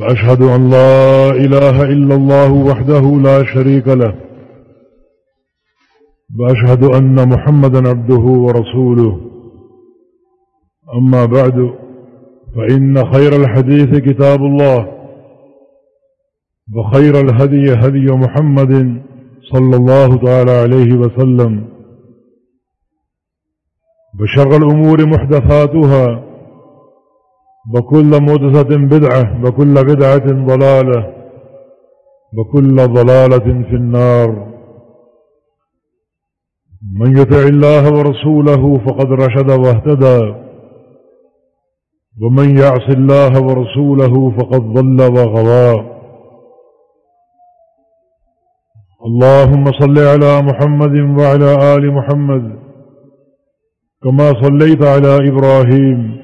وأشهد أن لا إله إلا الله وحده لا شريك له. وأشهد أن محمدا عبده ورسوله. أما بعد، فإن خير الحديث كتاب الله. وخير الهدي هدي محمد صلى الله تعالى عليه وسلم. بشر الأمور محدثاتها. وكل مدثة بدعة، وكل بدعة ضلالة، وكل ضلالة في النار. من يتع الله ورسوله فقد رشد واهتدى. ومن يعص الله ورسوله فقد ضل وغضى اللهم صل على محمد وعلى آل محمد كما صليت على إبراهيم.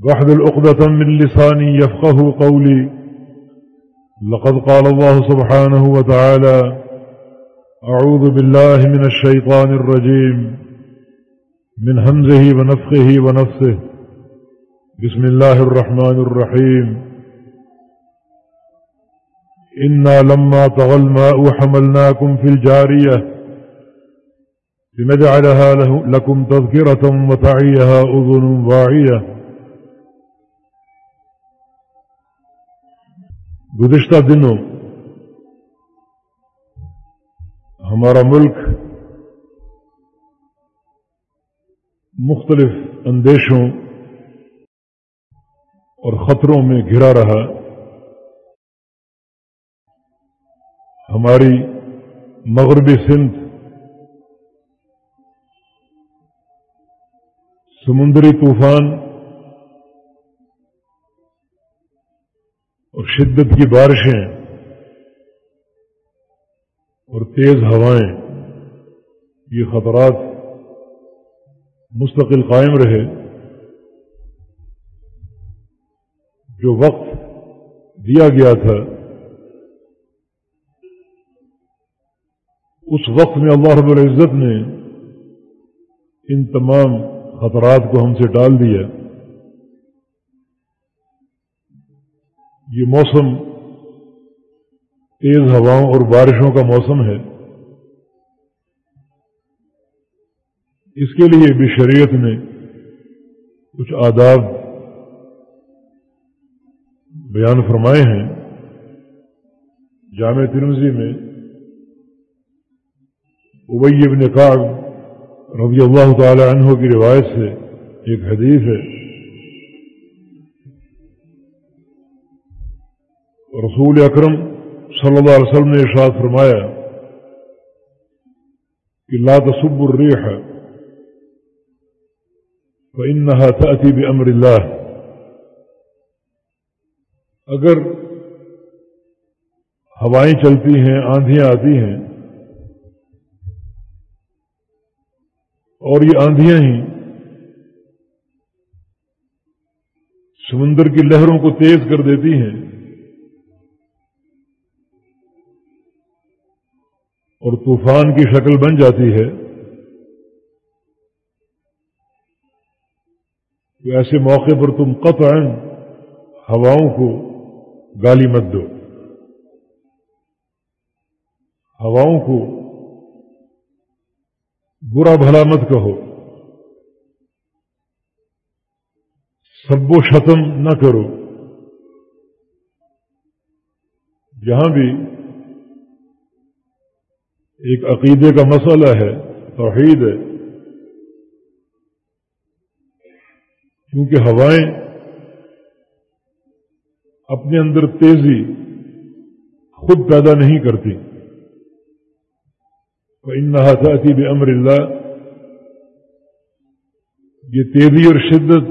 واحذل عقدة من لساني يفقه قولي. لقد قال الله سبحانه وتعالى أعوذ بالله من الشيطان الرجيم. من همزه ونفخه ونفسه. بسم الله الرحمن الرحيم. إنا لما طغى الماء حملناكم في الجارية لنجعلها لكم تذكرة وتعيها أذن واعية. گزشتہ دنوں ہمارا ملک مختلف اندیشوں اور خطروں میں گھرا رہا ہماری مغربی سندھ سمندری طوفان اور شدت کی بارشیں اور تیز ہوائیں، یہ خطرات مستقل قائم رہے۔ جو وقت دیا گیا تھا، اس وقت میں اللہ رب العزت نے ان تمام خطرات کو ہم سے ڈال دیا۔ یہ موسم تیز ہواؤں اور بارشوں کا موسم ہے۔ اس کے لیے بھی شریعت نے کچھ آداب بیان فرمائے ہیں۔ جامع ترمزی میں ابئی ابن کاغ رضی اللہ تعالی عنہ کی روایت سے ایک حدیث ہے۔ رسول اکرم صلی اللہ علیہ وسلم نے ارشاد فرمایا کہ لا تصب الریح فإنها تأتي بأمر اللہ اگر ہوائیں چلتی ہیں آندھیاں آتی ہیں اور یہ آندھیاں ہی سمندر کی لہروں کو تیز کر دیتی ہیں اور طوفان کی شکل بن جاتی ہے تو ایسے موقع پر تم قطعا ہواؤں کو گالی مت دو۔ ہواؤں کو برا بھلا مت کہو۔ سب و شتم نہ کرو۔ جہاں بھی ایک عقیدے کا مسئلہ ہے، توحید ہے۔ کیونکہ ہوائیں اپنے اندر تیزی خود پیدا نہیں کرتی۔ ان حاصی بے امر اللہ یہ تیزی اور شدت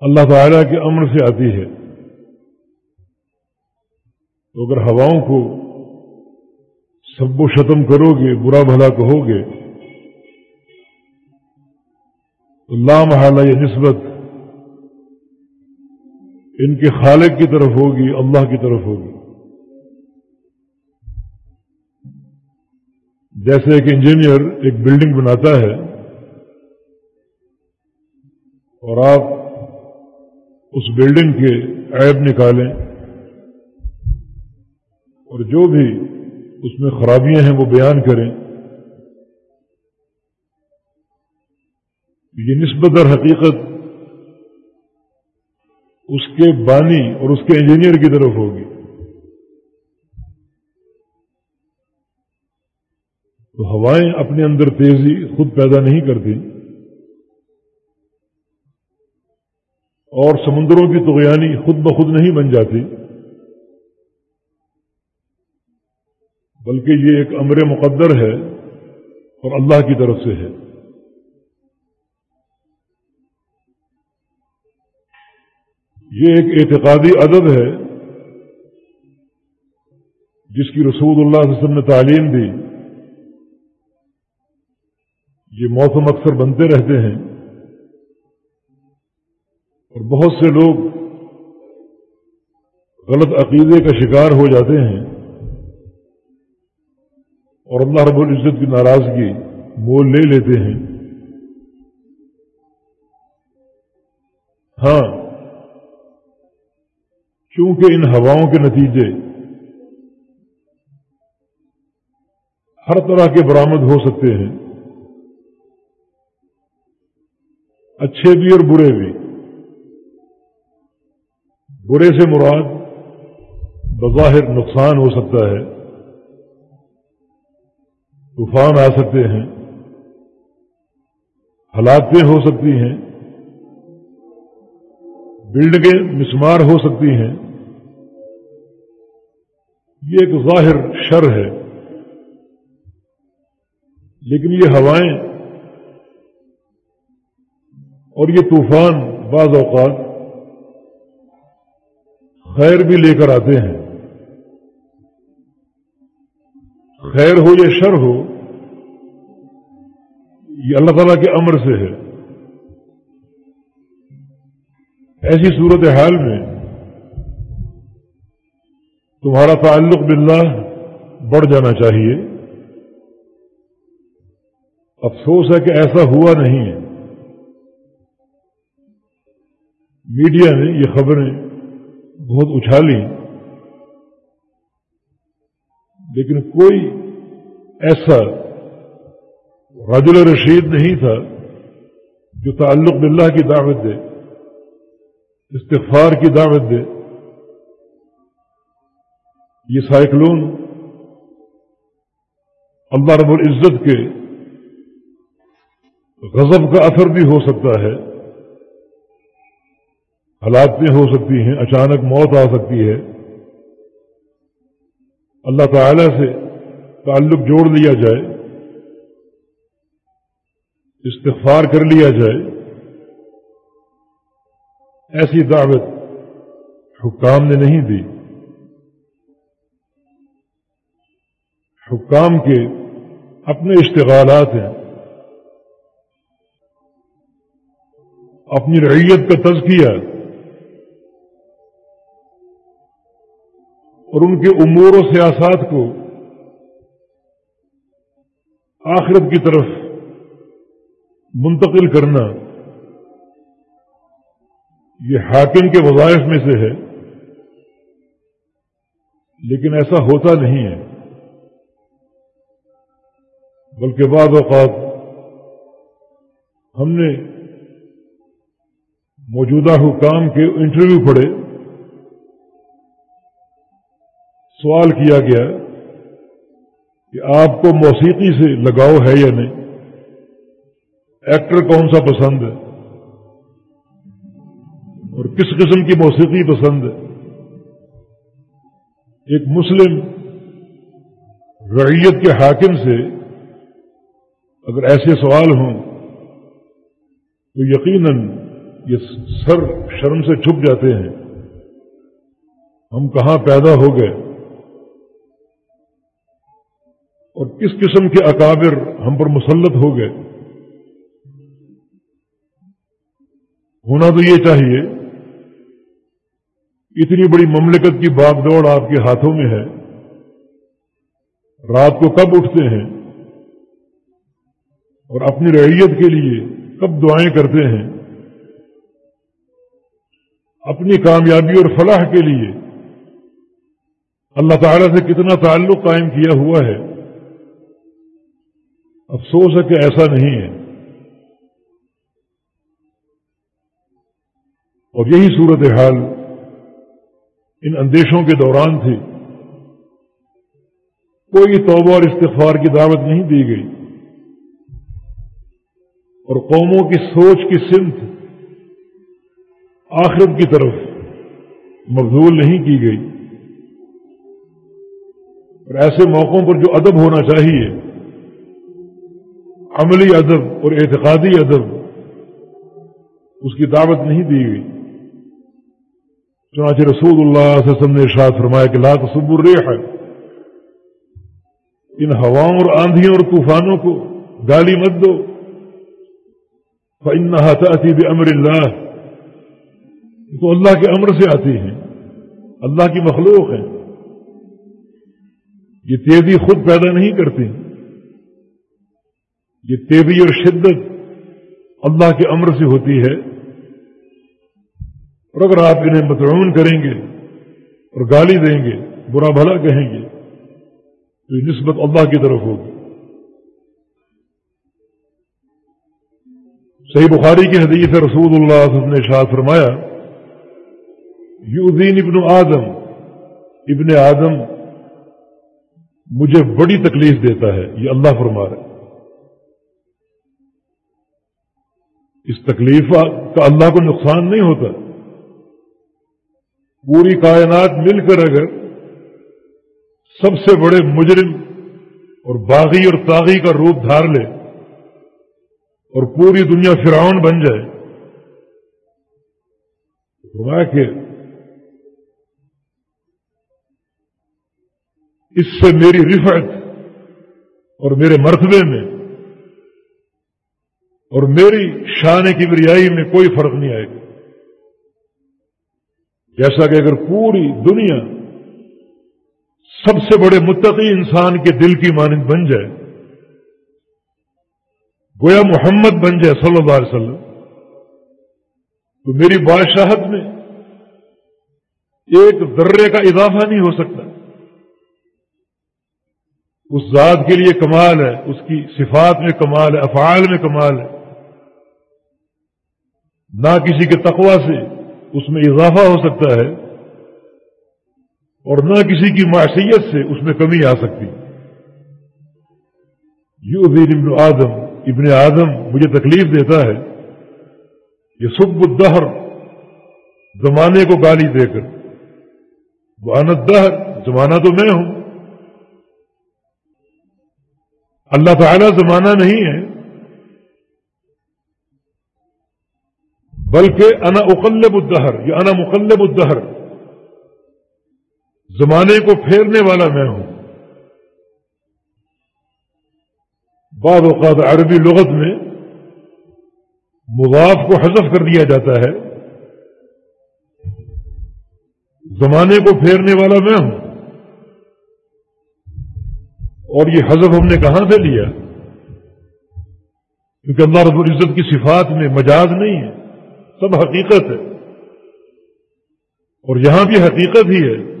اللہ تعالی کے امر سے آتی ہے۔ تو اگر ہواؤں کو سب و شتم کرو گے، برا بھلا کہو گے۔ تو لامحالہ یہ نسبت ان کے خالق کی طرف ہوگی، اللہ کی طرف ہوگی۔ جیسے ایک انجینئر ایک بلڈنگ بناتا ہے اور آپ اس بلڈنگ کے عیب نکالیں اور جو بھی اس میں خرابیاں ہیں، وہ بیان کریں۔ یہ نسبت اور حقیقت اس کے بانی اور اس کے انجینئر کی طرف ہوگی۔ تو ہوائیں اپنے اندر تیزی خود پیدا نہیں کرتی۔ اور سمندروں کی تغیانی خود بخود نہیں بن جاتی۔ بلکہ یہ ایک امر مقدر ہے اور اللہ کی طرف سے ہے۔ یہ ایک اعتقادی عدد ہے جس کی رسول اللہ علیہ وسلم نے تعلیم دی۔ یہ موسم اکثر بنتے رہتے ہیں اور بہت سے لوگ غلط عقیدے کا شکار ہو جاتے ہیں۔ اور اللہ رب العزت کی ناراضگی مول لے لیتے ہیں۔ ہاں چونکہ ان ہواؤں کے نتیجے ہر طرح کے برآمد ہو سکتے ہیں۔ اچھے بھی اور برے بھی۔ برے سے مراد بظاہر نقصان ہو سکتا ہے۔ طوفان آ سکتے ہیں ہلاکتیں ہو سکتی ہیں، بلڈنگیں مسمار ہو سکتی ہیں۔ یہ ایک ظاہر شر ہے۔ لیکن یہ ہوائیں اور یہ طوفان بعض اوقات خیر بھی لے کر آتے ہیں۔ خیر ہو یا شر ہو یہ اللہ تعالیٰ کے امر سے ہے۔ ایسی صورت حال میں تمہارا تعلق باللہ بڑھ جانا چاہیے۔ افسوس ہے کہ ایسا ہوا نہیں۔ ہے میڈیا نے یہ خبریں بہت اچھالی، لیکن کوئی ایسا راجل رشید نہیں تھا جو تعلق باللہ کی دعوت دے، استغفار کی دعوت دے۔ یہ سائیکلون اللہ رب العزت کے غضب کا اثر بھی ہو سکتا ہے ہلاکتیں ہو سکتی ہیں، اچانک موت آ سکتی ہے۔ اللہ تعالی سے تعلق جوڑ لیا جائے۔ استغفار کر لیا جائے، ایسی دعوت حکام نے نہیں دی۔ حکام کے اپنے اشتغالات ہیں۔ اپنی رعیت کا تزکیہ۔ اور ان کے امور و سیاسات کو آخرت کی طرف منتقل کرنا یہ حاکم کے وظائف میں سے ہے، لیکن ایسا ہوتا نہیں ہے۔ بلکہ بعض اوقات ہم نے موجودہ حکام کے انٹرویو پڑھے، سوال کیا گیا کہ کہ آپ کو موسیقی سے لگاؤ ہے یا نہیں؟ ایکٹر کون سا پسند ہے؟ اور کس قسم کی موسیقی پسند ہے؟ ایک مسلم رعیت کے حاکم سے اگر ایسے سوال ہوں تو یقیناً یہ سر شرم سے چھپ جاتے ہیں۔ ہم کہاں پیدا ہو گئے؟ اور کس قسم کے اکابر ہم پر مسلط ہو گئے؟ ہونا تو یہ چاہیے، اتنی بڑی مملکت کی باغ دوڑ آپ کے ہاتھوں میں ہے۔ رات کو کب اٹھتے ہیں؟ اور اپنی رعیت کے لیے کب دعائیں کرتے ہیں؟ اپنی کامیابی اور فلاح کے لیے۔ اللہ تعالی سے کتنا تعلق قائم کیا ہوا ہے۔ افسوس ہے کہ ایسا نہیں ہے۔ اور یہی صورت حال ان اندیشوں کے دوران تھی۔ کوئی توبہ اور استغفار کی دعوت نہیں دی گئی۔ اور قوموں کی سوچ کی سمت آخرت کی طرف مبزول نہیں کی گئی۔ اور ایسے موقعوں پر جو ادب ہونا چاہیے، عملی ادب اور اعتقادی ادب، اس کی دعوت نہیں دی گئی۔ چنانچہ رسول اللہ صلی اللہ علیہ وسلم نے ارشاد فرمایا کہ لا تصب الریح ان ہواؤں اور آندھیوں اور طوفانوں کو گالی مت دو. تَأْتِي بِأَمْرِ اللہ تو اللہ کے امر سے آتی ہیں. اللہ کی مخلوق ہیں. یہ تیزی خود پیدا نہیں کرتی. یہ تیزی اور شدت اللہ کے امر سے ہوتی ہے. اور اگر آپ انہیں متعون کریں گے اور گالی دیں گے، برا بھلا کہیں گے، تو یہ نسبت اللہ کی طرف ہوگی۔ صحیح بخاری کی حدیث رسول اللہ صلی اللہ علیہ وسلم نے شاہ فرمایا یوزین ابن آدم ابن آدم مجھے بڑی تکلیف دیتا ہے، یہ اللہ فرما رہا ہے اس تکلیف کا اللہ کو نقصان نہیں ہوتا۔ پوری کائنات مل کر اگر سب سے بڑے مجرم اور باغی اور تاغی کا روپ دھار لے اور پوری دنیا فرعون بن جائے فرمایا کہ اس سے میری رفعت اور میرے مرتبے میں اور میری شان کی بریائی میں کوئی فرق نہیں آئے گا جیسا کہ اگر پوری دنیا سب سے بڑے متقی انسان کے دل کی مانند بن جائے، گویا محمد بن جائے صلی اللہ علیہ وسلم، تو میری بادشاہت میں ایک درے کا اضافہ نہیں ہو سکتا۔ اس ذات کے لیے کمال ہے، اس کی صفات میں کمال ہے، افعال میں کمال ہے۔ نہ کسی کے تقوی سے اس میں اضافہ ہو سکتا ہے اور نہ کسی کی معصیت سے اس میں کمی آ سکتی۔ یو ابن ابن آدم ابن آدم مجھے تکلیف دیتا ہے یہ سب الدہر زمانے کو گالی دے کر۔ بانت دہر زمانہ تو میں ہوں۔ اللہ تعالی زمانہ نہیں ہے۔ بلکہ انا اقلب الدہر، یا انا مقلب الدہر۔ زمانے کو پھیرنے والا میں ہوں۔ بعض اوقات عربی لغت میں مضاف کو حذف کر دیا جاتا ہے۔ زمانے کو پھیرنے والا میں ہوں۔ اور یہ حذف ہم نے کہاں سے لیا؟ کیونکہ اللہ رب العزت کی صفات میں مجاز نہیں ہے۔ سب حقیقت ہے۔ اور یہاں بھی حقیقت ہی ہے۔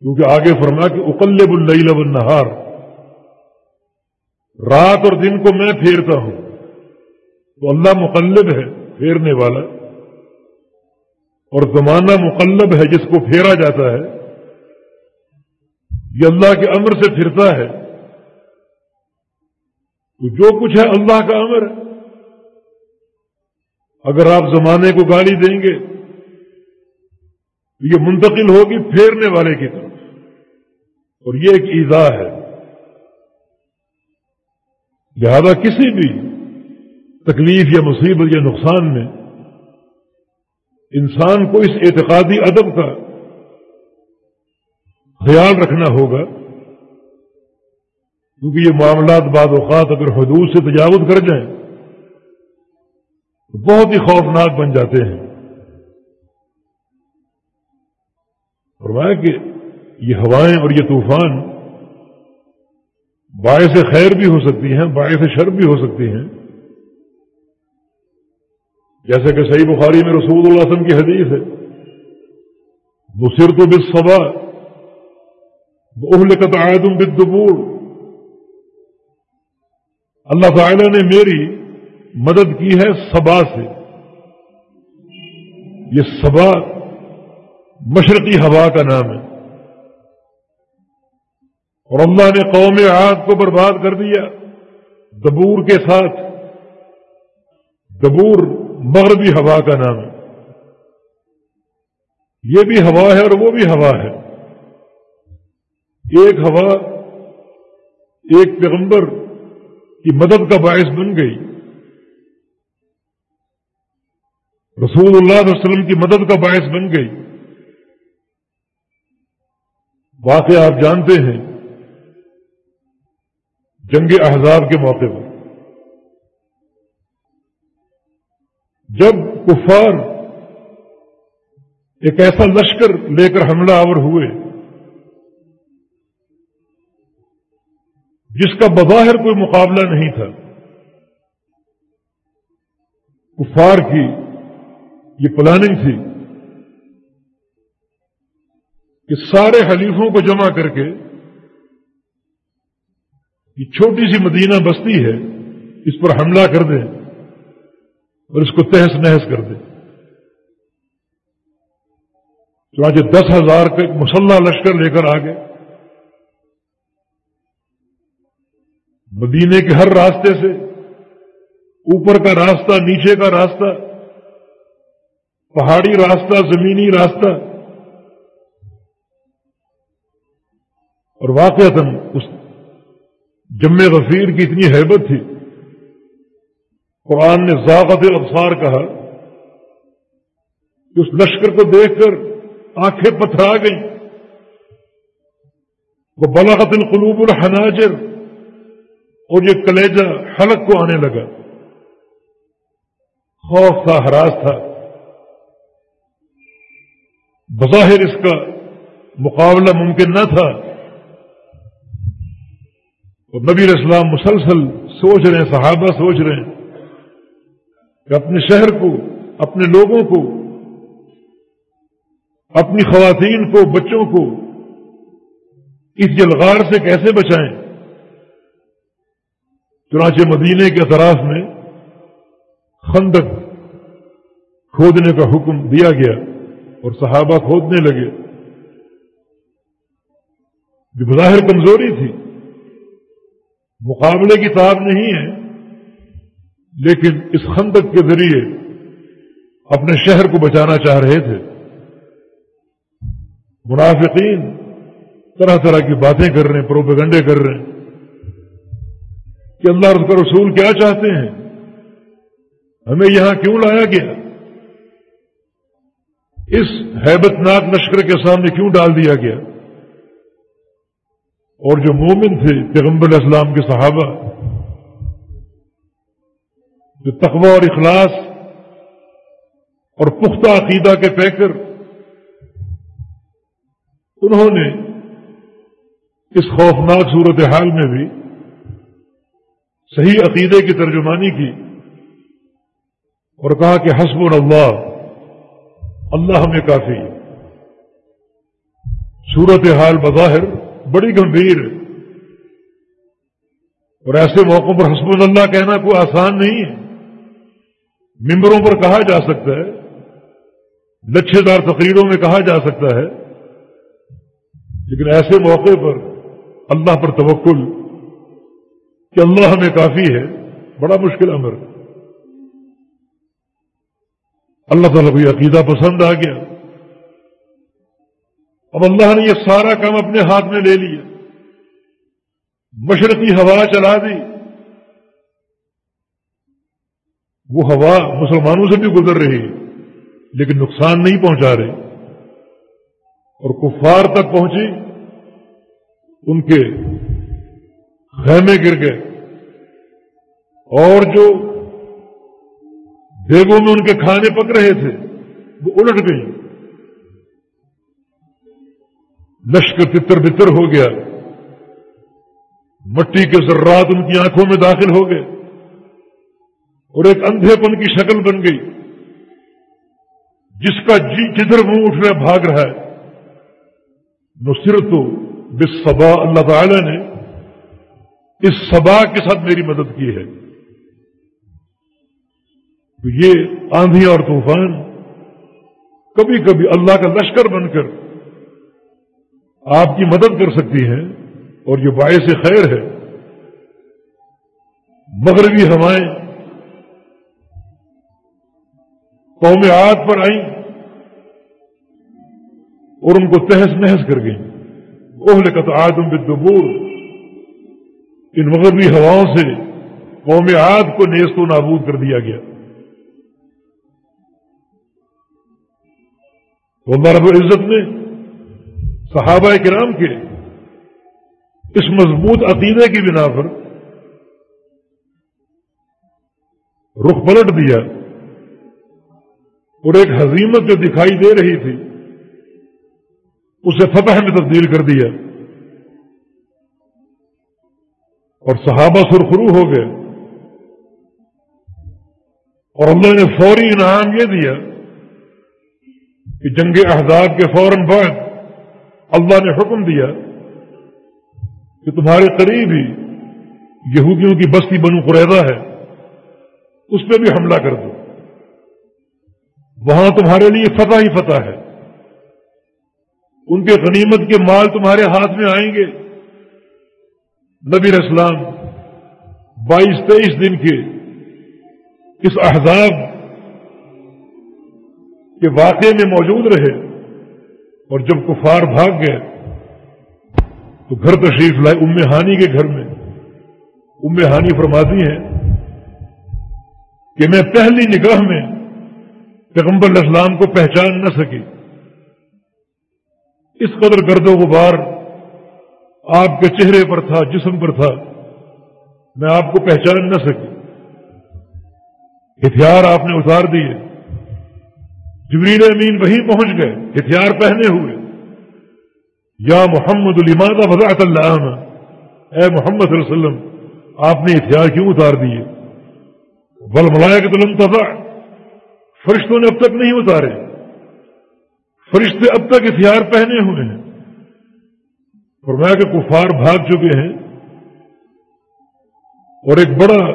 کیونکہ آگے فرما کہ اقلب اللیل والنہار۔ رات اور دن کو میں پھیرتا ہوں۔ تو اللہ مقلب ہے پھیرنے والا۔ اور زمانہ مقلب ہے جس کو پھیرا جاتا ہے۔ یہ اللہ کے امر سے پھرتا ہے۔ تو جو کچھ ہے اللہ کا امر۔ ہے اگر آپ زمانے کو گالی دیں گے تو یہ منتقل ہوگی پھیرنے والے کی طرف۔ اور یہ ایک ایزا ہے۔ لہذا کسی بھی تکلیف یا مصیبت یا نقصان میں انسان کو اس اعتقادی ادب کا خیال رکھنا ہوگا، کیونکہ یہ معاملات بعض اوقات اگر حدود سے تجاوز کر جائیں بہت ہی خوفناک بن جاتے ہیں۔ فرمایا کہ یہ ہوائیں اور یہ طوفان باعث خیر بھی ہو سکتی ہیں، باعث شر بھی ہو سکتی ہیں۔ جیسے کہ صحیح بخاری میں رسول اللہ وسلم کی حدیث ہے مصر تو بس صبا اہل کا تعدم بدبور اللہ تعالی نے میری مدد کی ہے سبا سے۔ یہ سبا مشرقی ہوا کا نام ہے۔ اور اللہ نے قوم عاد کو برباد کر دیا۔ دبور کے ساتھ۔ دبور مغربی ہوا کا نام ہے۔ یہ بھی ہوا ہے اور وہ بھی ہوا ہے۔ ایک ہوا، ایک پیغمبر کی مدد کا باعث بن گئی۔ رسول اللہ علیہ وسلم کی مدد کا باعث بن گئی۔ واقعہ آپ جانتے ہیں۔ جنگ احزاب کے موقع پر۔ جب کفار ایک ایسا لشکر لے کر حملہ آور ہوئے، جس کا بظاہر کوئی مقابلہ نہیں تھا، کفار کی یہ پلاننگ تھی کہ سارے حلیفوں کو جمع کر کے یہ چھوٹی سی مدینہ بستی ہے، اس پر حملہ کر دیں اور اس کو تہس نہس کر دیں۔ چنانچہ دس ہزار کا ایک مسلح لشکر لے کر آ گئے۔ مدینے کے ہر راستے سے اوپر کا راستہ، نیچے کا راستہ پہاڑی راستہ، زمینی راستہ۔ اور واقع اس جمع غفیر کی اتنی حیبت تھی۔ قرآن نے ذاقت ابسار کہا کہ اس لشکر کو دیکھ کر آنکھیں پتھرا گئیں۔ وہ بلاغت القلوب الحناجر۔ اور یہ کلیجہ حلق کو آنے لگا۔ خوف تھا ہراس تھا۔ بظاہر اس کا مقابلہ ممکن نہ تھا۔ اور نبی اسلام مسلسل سوچ رہے ہیں، صحابہ سوچ رہے ہیں کہ اپنے شہر کو، اپنے لوگوں کو، اپنی خواتین کو، بچوں کو اس جلغار سے کیسے بچائیں؟ چنانچہ مدینے کے اطراف میں خندق کھودنے کا حکم دیا گیا۔ اور صحابہ کھودنے لگے۔ جو بظاہر کمزوری تھی۔ مقابلے کی تاب نہیں ہے، لیکن اس خندق کے ذریعے اپنے شہر کو بچانا چاہ رہے تھے۔ منافقین طرح طرح کی باتیں کر رہے ہیں، پروپیگنڈے کر رہے ہیں۔ کہ اللہ رس کا رسول کیا چاہتے ہیں؟ ہمیں یہاں کیوں لایا گیا؟ اس حیبت ناک لشکر کے سامنے کیوں ڈال دیا گیا؟ اور جو مومن تھے پیغمبر اسلام کے صحابہ، جو تقوی اور اخلاص اور پختہ عقیدہ کے پیکر، انہوں نے اس خوفناک صورت حال میں بھی صحیح عقیدے کی ترجمانی کی اور کہا کہ حسب اللہ اللہ ہمیں کافی۔ صورت حال بظاہر بڑی گمبھیر۔ ہے اور ایسے موقعوں پر حسب اللہ کہنا کوئی آسان نہیں ہے۔ ممبروں پر کہا جا سکتا ہے۔ لچھے دار تقریروں میں کہا جا سکتا ہے۔ لیکن ایسے موقع پر اللہ پر توکل کہ اللہ ہمیں کافی ہے، بڑا مشکل امر۔ اللہ تعالیٰ کو یہ عقیدہ پسند آ گیا۔ اب اللہ نے یہ سارا کام اپنے ہاتھ میں لے لیا۔ مشرقی ہوا چلا دی۔ وہ ہوا مسلمانوں سے بھی گزر رہی لیکن نقصان نہیں پہنچا رہی اور کفار تک پہنچی، ان کے خیمے گر گئے۔ اور جو دیگوں میں ان کے کھانے پک رہے تھے، وہ الٹ گئی لشکر تتر بتر ہو گیا۔ مٹی کے ذرات ان کی آنکھوں میں داخل ہو گئے۔ اور ایک اندھے پن کی شکل بن گئی۔ جس کا جی جدھر منہ اٹھ رہا بھاگ رہا ہے۔ نصرت تو بس سبا اللہ تعالی نے اس سبا کے ساتھ میری مدد کی ہے۔ تو یہ آندھی اور طوفان کبھی کبھی اللہ کا لشکر بن کر آپ کی مدد کر سکتی ہیں اور یہ باعث خیر ہے۔ مغربی ہوائیں قوم آد پر آئیں اور ان کو تہس نہس کر گئیں۔ اوہل کا تو آدم بدبور ان مغربی ہواؤں سے قوم آد کو نیست و نابود کر دیا گیا۔ تو اللہ رب العزت نے صحابہ کرام کے اس مضبوط عقیدے کی بنا پر رخ پلٹ دیا اور ایک حضیمت جو دکھائی دے رہی تھی، اسے فتح میں تبدیل کر دیا۔ اور صحابہ سرخرو ہو گئے۔ اور اللہ نے فوری انعام یہ دیا کہ جنگ احزاب کے فوراً بعد اللہ نے حکم دیا کہ تمہارے قریب ہی یہودیوں کی بستی بنو قریضہ ہے، اس پہ بھی حملہ کر دو۔ وہاں تمہارے لیے فتح ہی فتح ہے۔ ان کے غنیمت کے مال تمہارے ہاتھ میں آئیں گے۔ نبی اسلام بائیس تیئیس دن کے اس احزاب کے واقعے میں موجود رہے اور جب کفار بھاگ گئے تو گھر تشریف لائے ام ہانی کے گھر میں۔ ام ہانی فرماتی ہیں کہ میں پہلی نگاہ میں پیغمبر اسلام کو پہچان نہ سکی۔ اس قدر گرد و غبار آپ کے چہرے پر تھا، جسم پر تھا، میں آپ کو پہچان نہ سکی۔ ہتھیار آپ نے اتار دیے۔ جبریل امین وہیں پہنچ گئے، ہتھیار پہنے ہوئے۔ یا محمد الماد وضاحت اللہ اے محمد صلی اللہ علیہ وسلم، آپ نے ہتھیار کیوں اتار دیے؟ بل ملایا کہ تلم تفا فرشتوں نے اب تک نہیں اتارے۔ فرشتے اب تک ہتھیار پہنے ہوئے ہیں۔ فرمایا کہ کفار بھاگ چکے ہیں۔ اور ایک بڑا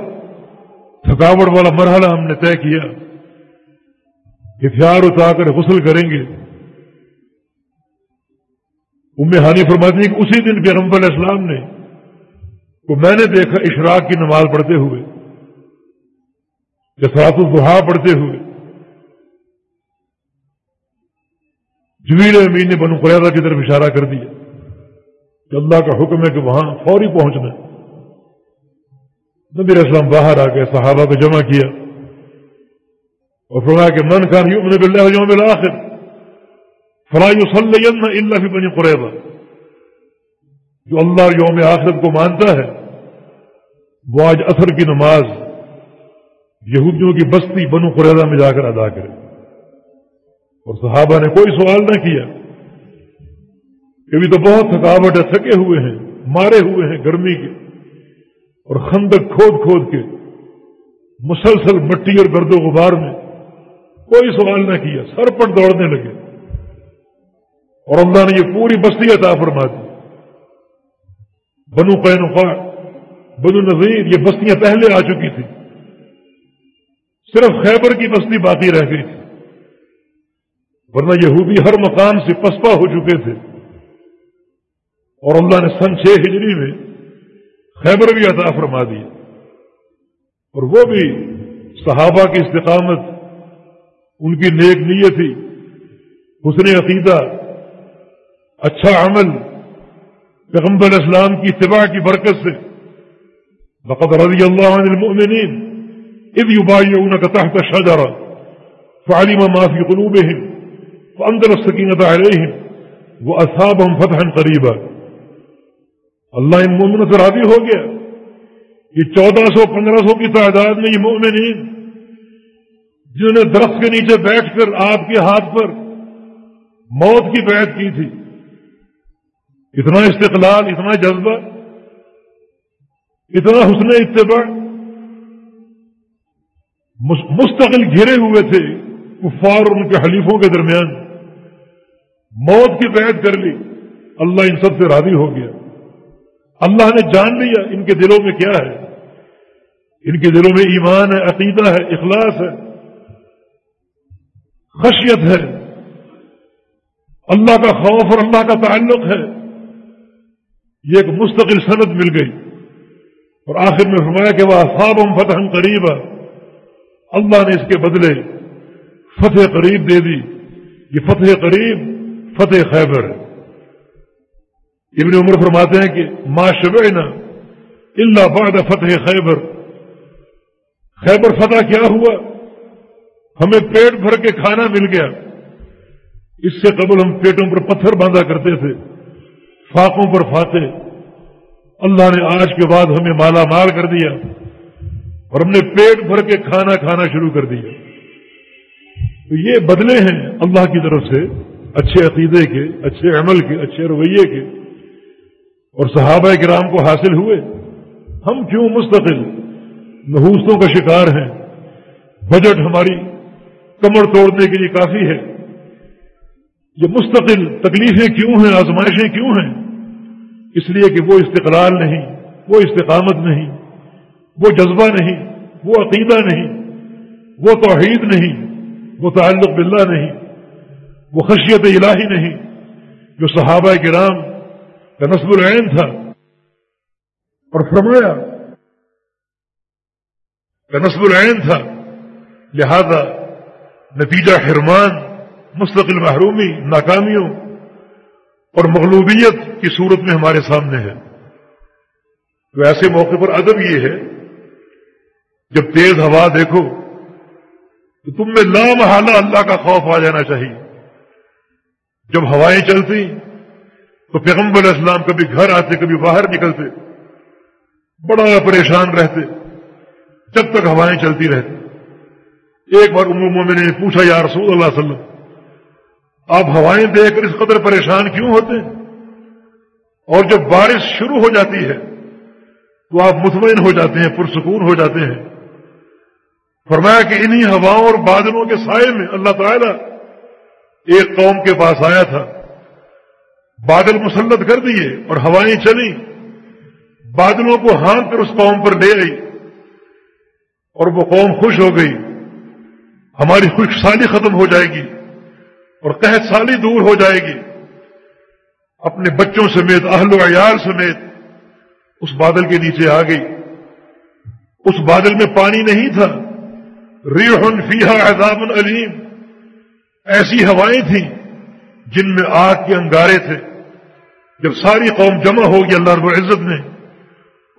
تھکاوٹ والا مرحلہ ہم نے طے کیا۔ ہتھیار اتار کر غسل کریں گے۔ ام ہانی فرماتی کہ اسی دن علیہ السلام نے کو میں نے دیکھا اشراق کی نماز پڑھتے ہوئے، جسرات الدحا پڑھتے ہوئے۔ جویل امین نے بنو قریضہ کی طرف اشارہ کر دیا کہ اللہ کا حکم ہے کہ وہاں فوری پہنچنا۔ نبی اسلام باہر آ گئے صحابہ کو جمع کیا۔ اور فرمایا کہ من کان یؤمن باللہ یوم الاخر فلا يصلين الا في بني قریضہ جو اللہ یوم آخر کو مانتا ہے، وہ آج اثر کی نماز یہودیوں کی بستی بنو قریضہ میں جا کر ادا کرے۔ اور صحابہ نے کوئی سوال نہ کیا۔ کبھی تو بہت تھکاوٹ ہے تھکے ہوئے ہیں، مارے ہوئے ہیں گرمی کے۔ اور خندق کھود کھود کے، مسلسل مٹی اور گرد و غبار میں کوئی سوال نہ کیا، سر پر دوڑنے لگے۔ اور اللہ نے یہ پوری بستی عطا فرما دی بنو قینقاع، بنو نذیر، یہ بستیاں پہلے آ چکی تھی صرف خیبر کی بستی باقی رہ گئی تھی۔ ورنہ یہودی ہر مقام سے پسپا ہو چکے تھے۔ اور اللہ نے سن چھ ہجری میں خیبر بھی عطا فرما دیا اور وہ بھی صحابہ کی استقامت ان کی نیک نیت تھی حسن عقیدہ اچھا عمل، پیغمبر اسلام کی اتباع کی برکت سے۔ بقد رضی اللہ عن المؤمنین، اذ يبايعونك تحت الشجرة فعلم ما في قلوبهم فأنزل السكينة عليهم وأصابهم فتحا قريبا اللہ ان مومنوں سے راضی ہو گیا یہ چودہ سو، پندرہ سو کی تعداد میں یہ مومنین جنہوں نے درخت کے نیچے بیٹھ کر آپ کے ہاتھ پر موت کی بیعت کی تھی، اتنا استقلال، اتنا جذبہ، اتنا حسن اتباع مستقل گھرے ہوئے تھے کفار اور ان کے حلیفوں کے درمیان۔ موت کی بیعت کر لی، اللہ ان سب سے راضی ہو گیا۔ اللہ نے جان لیا ان کے دلوں میں کیا ہے۔ ان کے دلوں میں ایمان ہے، عقیدہ ہے، اخلاص ہے۔ خشیت ہے۔ اللہ کا خوف اور اللہ کا تعلق ہے۔ یہ ایک مستقل صنعت مل گئی۔ اور آخر میں فرمایا کہ وہ خواب ہم فتح قریب اللہ نے اس کے بدلے فتح قریب دے دی۔ یہ فتح قریب، فتح خیبر۔ ابن عمر فرماتے ہیں کہ ما شبعنا اللہ بعد فتح خیبر۔ خیبر فتح کیا ہوا؟ ہمیں پیٹ بھر کے کھانا مل گیا۔ اس سے قبل ہم پیٹوں پر پتھر باندھا کرتے تھے، فاقوں پر فاتح اللہ نے آج کے بعد ہمیں مالا مال کر دیا اور ہم نے پیٹ بھر کے کھانا کھانا شروع کر دیا۔ تو یہ بدلے ہیں اللہ کی طرف سے اچھے عقیدے کے، اچھے عمل کے، اچھے رویے کے۔ اور صحابہ کرام کو حاصل ہوئے۔ ہم کیوں مستقل؟ نحوستوں کا شکار ہیں۔ بجٹ ہماری کمر توڑنے کے لیے کافی ہے۔ یہ مستقل تکلیفیں کیوں ہیں؟ آزمائشیں کیوں ہیں؟ اس لیے کہ وہ استقلال نہیں، وہ استقامت نہیں، وہ جذبہ نہیں، وہ عقیدہ نہیں، وہ توحید نہیں، وہ تعلق باللہ نہیں، وہ خشیت الہی نہیں۔ جو صحابہ کرام کا نصب العین تھا اور فرمایا، کا نصب العین تھا، لہذا نتیجہ حرمان، مستقل محرومی، ناکامیوں اور مغلوبیت کی صورت میں ہمارے سامنے ہے۔ تو ایسے موقع پر ادب یہ ہے، جب تیز ہوا دیکھو، تو تم میں لامحالہ اللہ کا خوف آ جانا چاہیے۔ جب ہوائیں چلتی، تو پیغمبر اسلام کبھی گھر آتے، کبھی باہر نکلتے، بڑا پریشان رہتے، جب تک ہوائیں چلتی رہتی۔ ایک بار عموموں میں نے پوچھا، یا رسول اللہ علیہ وسلم، آپ ہوائیں دیکھ کر اس قدر پریشان کیوں ہوتے ہیں؟ اور جب بارش شروع ہو جاتی ہے تو آپ مطمئن ہو جاتے ہیں، پرسکون ہو جاتے ہیں۔ فرمایا کہ انہی ہواؤں اور بادلوں کے سائے میں اللہ تعالیٰ ایک قوم کے پاس آیا تھا۔ بادل مسلط کر دیے اور ہوائیں چلی بادلوں کو ہانک کر اس قوم پر لے آئی اور وہ قوم خوش ہو گئی۔ ہماری خوش سالی ختم ہو جائے گی اور قحط سالی دور ہو جائے گی۔ اپنے بچوں سمیت، اہل و عیال سمیت اس بادل کے نیچے آ گئی۔ اس بادل میں پانی نہیں تھا۔ ریح فیحا عذاب علیم ایسی ہوائیں تھیں جن میں آگ کے انگارے تھے۔ جب ساری قوم جمع ہوگی اللہ رب العزت نے،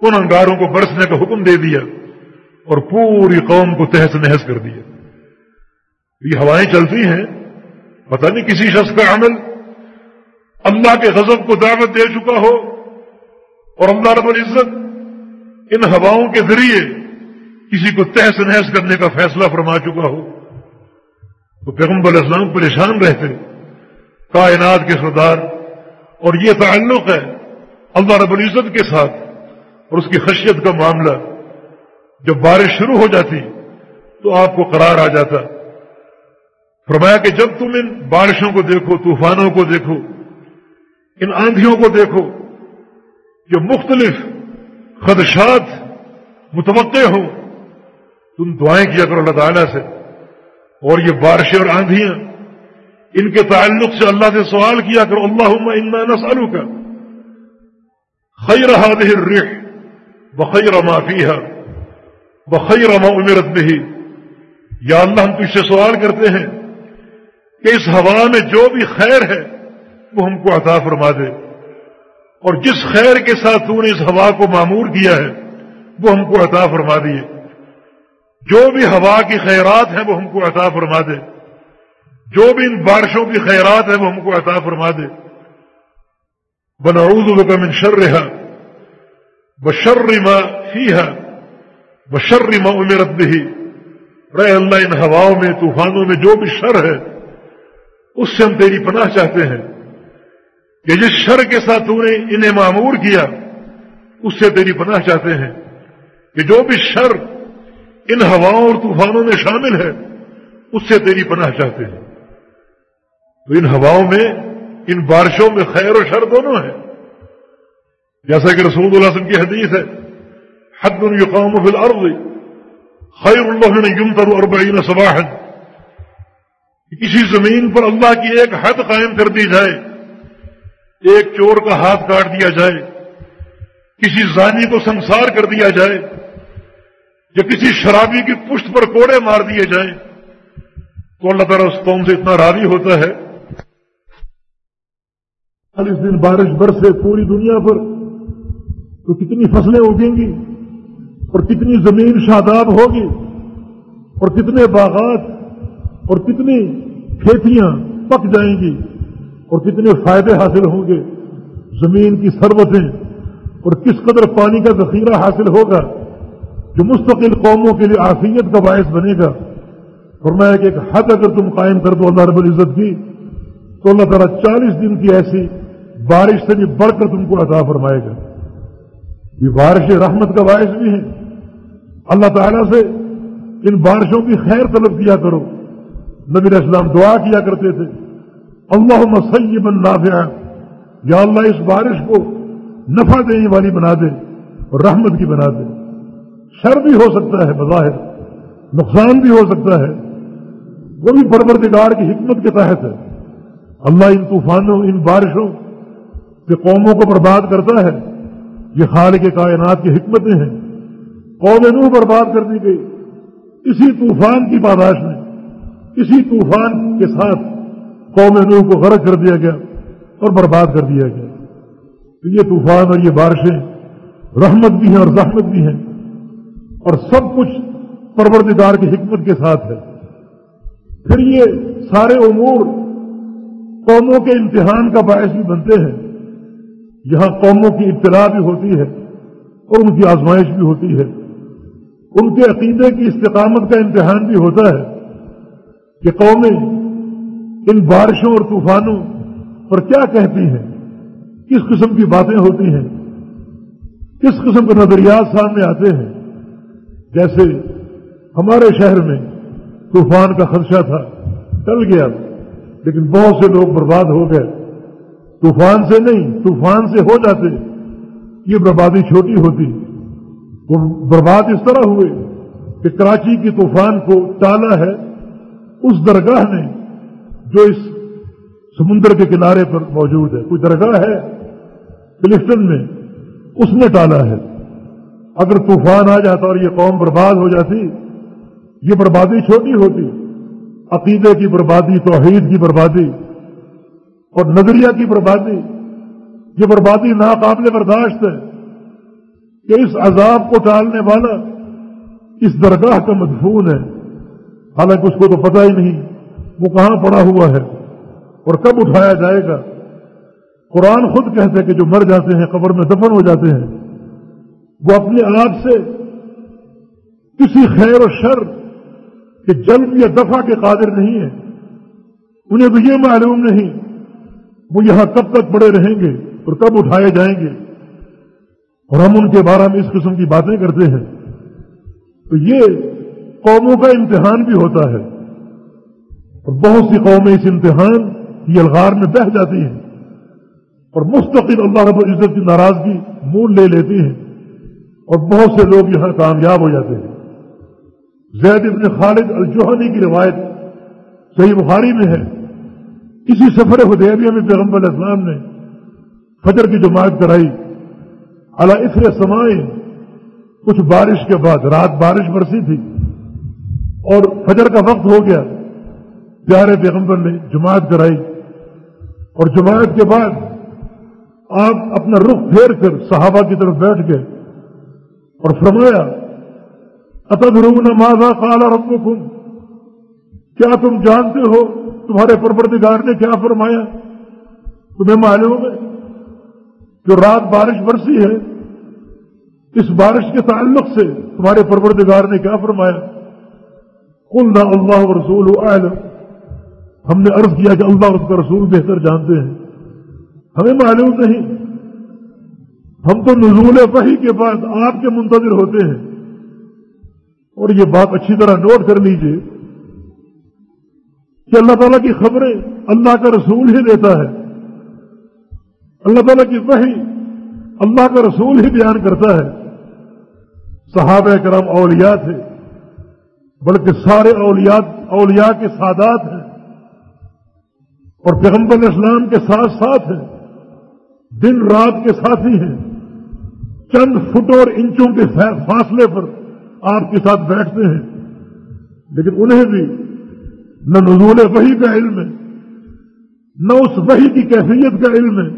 ان انگاروں کو برسنے کا حکم دے دیا اور پوری قوم کو تہس نہس کر دیا۔ یہ ہوائیں چلتی ہیں۔ پتہ نہیں کسی شخص کا عمل اللہ کے غضب کو دعوت دے چکا ہو اور اللہ رب العزت ان ہواؤں کے ذریعے کسی کو تحس نحس کرنے کا فیصلہ فرما چکا ہو۔ تو پیغمبر اسلام پریشان رہتے کائنات کے سردار۔ اور یہ تعلق ہے اللہ رب العزت کے ساتھ اور اس کی خشیت کا معاملہ۔ جب بارش شروع ہو جاتی تو آپ کو قرار آ جاتا۔ فرمایا کہ جب تم ان بارشوں کو دیکھو، طوفانوں کو دیکھو، ان آندھیوں کو دیکھو، جو مختلف خدشات متوقع ہوں، تم دعائیں کیا کرو اللہ تعالیٰ سے۔ اور یہ بارشیں اور آندھیاں، ان کے تعلق سے اللہ سے سوال کیا کرو اللہ انا نسالو کا خیر هذه الريح بخیر معافی ہے بخیر ما امرت بھی یا اللہ، ہم تجھ سے سوال کرتے ہیں کہ اس ہوا میں جو بھی خیر ہے، وہ ہم کو عطا فرما دے۔ اور جس خیر کے ساتھ تو نے اس ہوا کو معمور کیا ہے، وہ ہم کو عطا فرما دیے۔ جو بھی ہوا کی خیرات ہیں، وہ ہم کو عطا فرما دے۔ جو بھی ان بارشوں کی خیرات ہیں، وہ ہم کو عطا فرما دے۔ بنعوذ کا من شر رہا بشر ما فی ہے بشر ما امرت بھی رے اللہ، ان ہواؤں میں، طوفانوں میں جو بھی شر ہے اس سے ہم تیری پناہ چاہتے ہیں کہ جس شر کے ساتھ تو نے انہیں معمور کیا، اس سے تیری پناہ چاہتے ہیں کہ جو بھی شر ان ہواؤں اور طوفانوں میں شامل ہے، اس سے تیری پناہ چاہتے ہیں۔ تو ان ہواؤں میں، ان بارشوں میں خیر و شر دونوں ہیں۔ جیسا کہ رسول اللہ وسلم کی حدیث ہے، حد یقام فی الارض، خیر اللہ نے یم تر اربعین صباحا۔ کسی زمین پر اللہ کی ایک حد قائم کر دی جائے، ایک چور کا ہاتھ کاٹ دیا جائے، کسی زانی کو سنسار کر دیا جائے، یا کسی شرابی کی پشت پر کوڑے مار دیے جائیں۔ تو اللہ تعالیٰ اس قوم سے اتنا راضی ہوتا ہے۔ اس دن بارش برسے پوری دنیا پر، تو کتنی فصلیں اگیں گی؟ اور کتنی زمین شاداب ہوگی؟ اور کتنے باغات؟ اور کتنی کھیتیاں پک جائیں گی اور کتنے فائدے حاصل ہوں گے؟ زمین کی سروتیں اور کس قدر پانی کا ذخیرہ حاصل ہوگا جو مستقل قوموں کے لیے آفیت کا باعث بنے گا؟ اور میں ایک حد اگر تم قائم کر دو اللہ رب العزت کی، تو اللہ تعالیٰ چالیس دن کی ایسی بارش سے بھی بڑھ کر تم کو عطا فرمائے گا۔ یہ بارش رحمت کا باعث بھی ہے۔ اللہ تعالیٰ سے ان بارشوں کی خیر طلب کیا کرو۔ نبی اسلام دعا کیا کرتے تھے۔ اللہ مسیب نافع یا اللہ، اس بارش کو نفع دینے والی بنا دے اور رحمت کی بنا دے۔ شر بھی ہو سکتا ہے، بظاہر نقصان بھی ہو سکتا ہے۔ وہ بھی پروردگار کی حکمت کے تحت ہے۔ اللہ ان طوفانوں، ان بارشوں کے قوموں کو برباد کرتا ہے۔ یہ خال کے کائنات کی حکمتیں ہیں۔ قوم نوح برباد کر دی گئی۔ اسی طوفان کی پاداش میں اسی طوفان کے ساتھ قوم نوح کو غرق کر دیا گیا اور برباد کر دیا گیا۔ تو یہ طوفان اور یہ بارشیں رحمت بھی ہیں اور زحمت بھی ہیں اور سب کچھ پروردگار کی حکمت کے ساتھ ہے۔ پھر یہ سارے امور قوموں کے امتحان کا باعث بھی بنتے ہیں۔ یہاں قوموں کی اطلاع بھی ہوتی ہے اور ان کی آزمائش بھی ہوتی ہے۔ ان کے عقیدے کی استقامت کا امتحان بھی ہوتا ہے۔ کہ قومیں ان بارشوں اور طوفانوں پر کیا کہتی ہیں؟ کس قسم کی باتیں ہوتی ہیں؟ کس قسم کے نظریات سامنے آتے ہیں؟ جیسے ہمارے شہر میں طوفان کا خدشہ تھا، ٹل گیا، لیکن بہت سے لوگ برباد ہو گئے۔ طوفان سے نہیں، طوفان سے ہو جاتے۔ یہ بربادی چھوٹی ہوتی۔ وہ برباد اس طرح ہوئے کہ کراچی کی طوفان کو ٹالا ہے اس درگاہ نے جو اس سمندر کے کنارے پر موجود ہے، کوئی درگاہ ہے کلفٹن میں، اس نے ٹالا ہے۔ اگر طوفان آ جاتا اور یہ قوم برباد ہو جاتی، یہ بربادی چھوٹی ہوتی۔ عقیدے کی بربادی، توحید کی بربادی اور نظریہ کی بربادی، یہ بربادی ناقابل برداشت ہے کہ اس عذاب کو ٹالنے والا اس درگاہ کا مدفون ہے۔ حالانکہ اس کو تو پتہ ہی نہیں وہ کہاں پڑا ہوا ہے اور کب اٹھایا جائے گا؟ قرآن خود کہتے کہ جو مر جاتے ہیں قبر میں دفن ہو جاتے ہیں، وہ اپنے آپ سے کسی خیر و شر کے جلد یا دفع کے قادر نہیں ہے انہیں تو یہ معلوم نہیں وہ یہاں کب تک پڑے رہیں گے اور کب اٹھائے جائیں گے۔ اور ہم ان کے بارے میں اس قسم کی باتیں کرتے ہیں۔ تو یہ قوموں کا امتحان بھی ہوتا ہے۔ اور بہت سی قومیں اس امتحان کی الغار میں بہ جاتی ہیں۔ اور مستقل اللہ رب العزت کی ناراضگی مول لے لیتی ہیں۔ اور بہت سے لوگ یہاں کامیاب ہو جاتے ہیں۔ زید ابن خالد الجوہنی کی روایت صحیح بخاری میں ہے۔ کسی سفر حدیبیہ میں پیغمبر اسلام نے فجر کی جماعت کرائی۔ اعلی افر سمائے کچھ بارش کے بعد، رات بارش برسی تھی۔ اور فجر کا وقت ہو گیا۔ پیارے پیغمبر نے جماعت کرائی اور جماعت کے بعد آپ اپنا رخ پھیر کر صحابہ کی طرف بیٹھ گئے اور فرمایا، اتدرون ماذا قال ربكم کیا تم جانتے ہو تمہارے پروردگار نے کیا فرمایا؟ تمہیں معلوم ہے جو رات بارش برسی ہے۔ اس بارش کے تعلق سے تمہارے پروردگار نے کیا فرمایا؟ قلنا اللہ رسول عالم ہم نے عرض کیا کہ اللہ اور اس کا رسول بہتر جانتے ہیں۔ ہمیں معلوم نہیں۔ ہم تو نزول وحی کے بعد آپ کے منتظر ہوتے ہیں۔ اور یہ بات اچھی طرح نوٹ کر لیجیے کہ اللہ تعالیٰ کی خبریں اللہ کا رسول ہی دیتا ہے۔ اللہ تعالیٰ کی وحی اللہ کا رسول ہی بیان کرتا ہے۔ صحابہ کرام اولیاء تھے۔ بلکہ سارے اولیاء اولیاء کے سادات ہیں اور پیغمبر اسلام کے ساتھ ساتھ ہیں، دن رات کے ساتھی ہیں۔ چند فٹ اور انچوں کے فاصلے پر آپ کے ساتھ بیٹھتے ہیں۔ لیکن انہیں بھی نہ نزول وحی کا علم ہے، نہ اس وحی کی کیفیت کا علم ہے،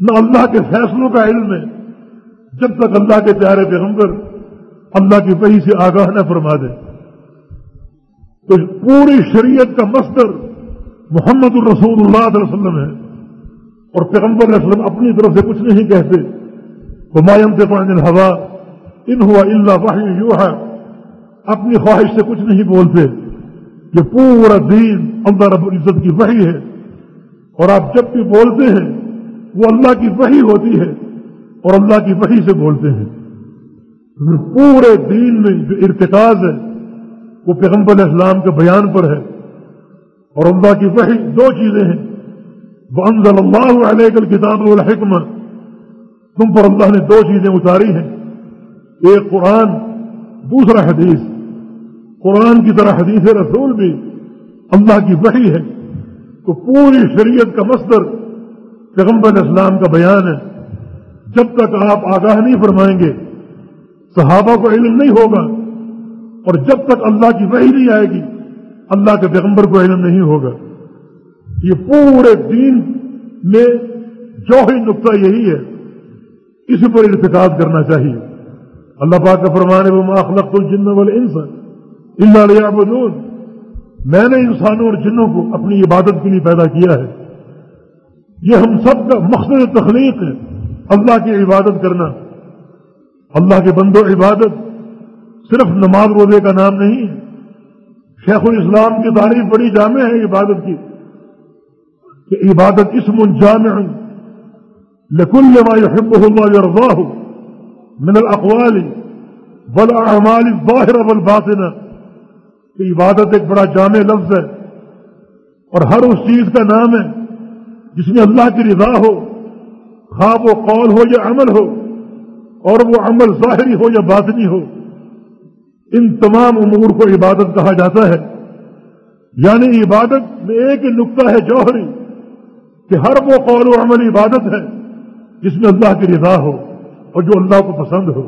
نہ اللہ کے فیصلوں کا علم ہے۔ جب تک اللہ کے پیارے پیغمبر اللہ کی وحی سے آگاہ نہ فرما دے۔ تو پوری شریعت کا مستر محمد الرسول اللہ علیہ وسلم ہے، اور پیغمبر علیہ وسلم اپنی طرف سے کچھ نہیں کہتے، وہ سے پانی ہوا ان ہوا اللہ واحد یو ہے اپنی خواہش سے کچھ نہیں بولتے، یہ پورا دین اللہ رب العزت کی وحی ہے، اور آپ جب بھی بولتے ہیں، وہ اللہ کی وحی ہوتی ہے، اور اللہ کی وحی سے بولتے ہیں۔ پورے دین میں جو ارتکاز ہے وہ پیغمبر اسلام کے بیان پر ہے اور اللہ کی وحی دو چیزیں ہیں۔ وہ اللہ علیہ کتاب الحکمہ تم پر اللہ نے دو چیزیں اتاری ہیں۔ ایک قرآن، دوسرا حدیث۔ قرآن کی طرح حدیث رسول بھی اللہ کی وحی ہے۔ تو پوری شریعت کا مصدر پیغمبر اسلام کا بیان ہے۔ جب تک آپ آگاہ نہیں فرمائیں گے، صحابہ کو علم نہیں ہوگا۔ اور جب تک اللہ کی وحی نہیں آئے گی، اللہ کے پیغمبر کو علم نہیں ہوگا۔ یہ پورے دین میں جوہری نقطہ یہی ہے۔ اسی پر ارتقاب کرنا چاہیے۔ اللہ پاک کا فرمانے وہ ماخلق الجن والانس الا ليعبدون۔ میں نے انسانوں اور جنوں کو اپنی عبادت کے لیے پیدا کیا ہے۔ یہ ہم سب کا مقصد تخلیق ہے، اللہ کی عبادت کرنا۔ اللہ کے بندو عبادت صرف نماز روزے کا نام نہیں ہے۔ شیخ الاسلام کی تعریف بڑی جامع ہے عبادت کی کہ عبادت اسم جامع لکل ما يحبه الله يرضاه من الاقوال والاعمال الظاهره والباطنه کہ عبادت ایک بڑا جامع لفظ ہے اور ہر اس چیز کا نام ہے جس میں اللہ کی رضا ہو، خواب و قول ہو یا عمل ہو، اور وہ عمل ظاہری ہو یا باطنی ہو۔ ان تمام امور کو عبادت کہا جاتا ہے۔ یعنی عبادت میں ایک ہی نقطہ ہے جوہری کہ ہر وہ قول و عمل عبادت ہے جس میں اللہ کی رضا ہو اور جو اللہ کو پسند ہو۔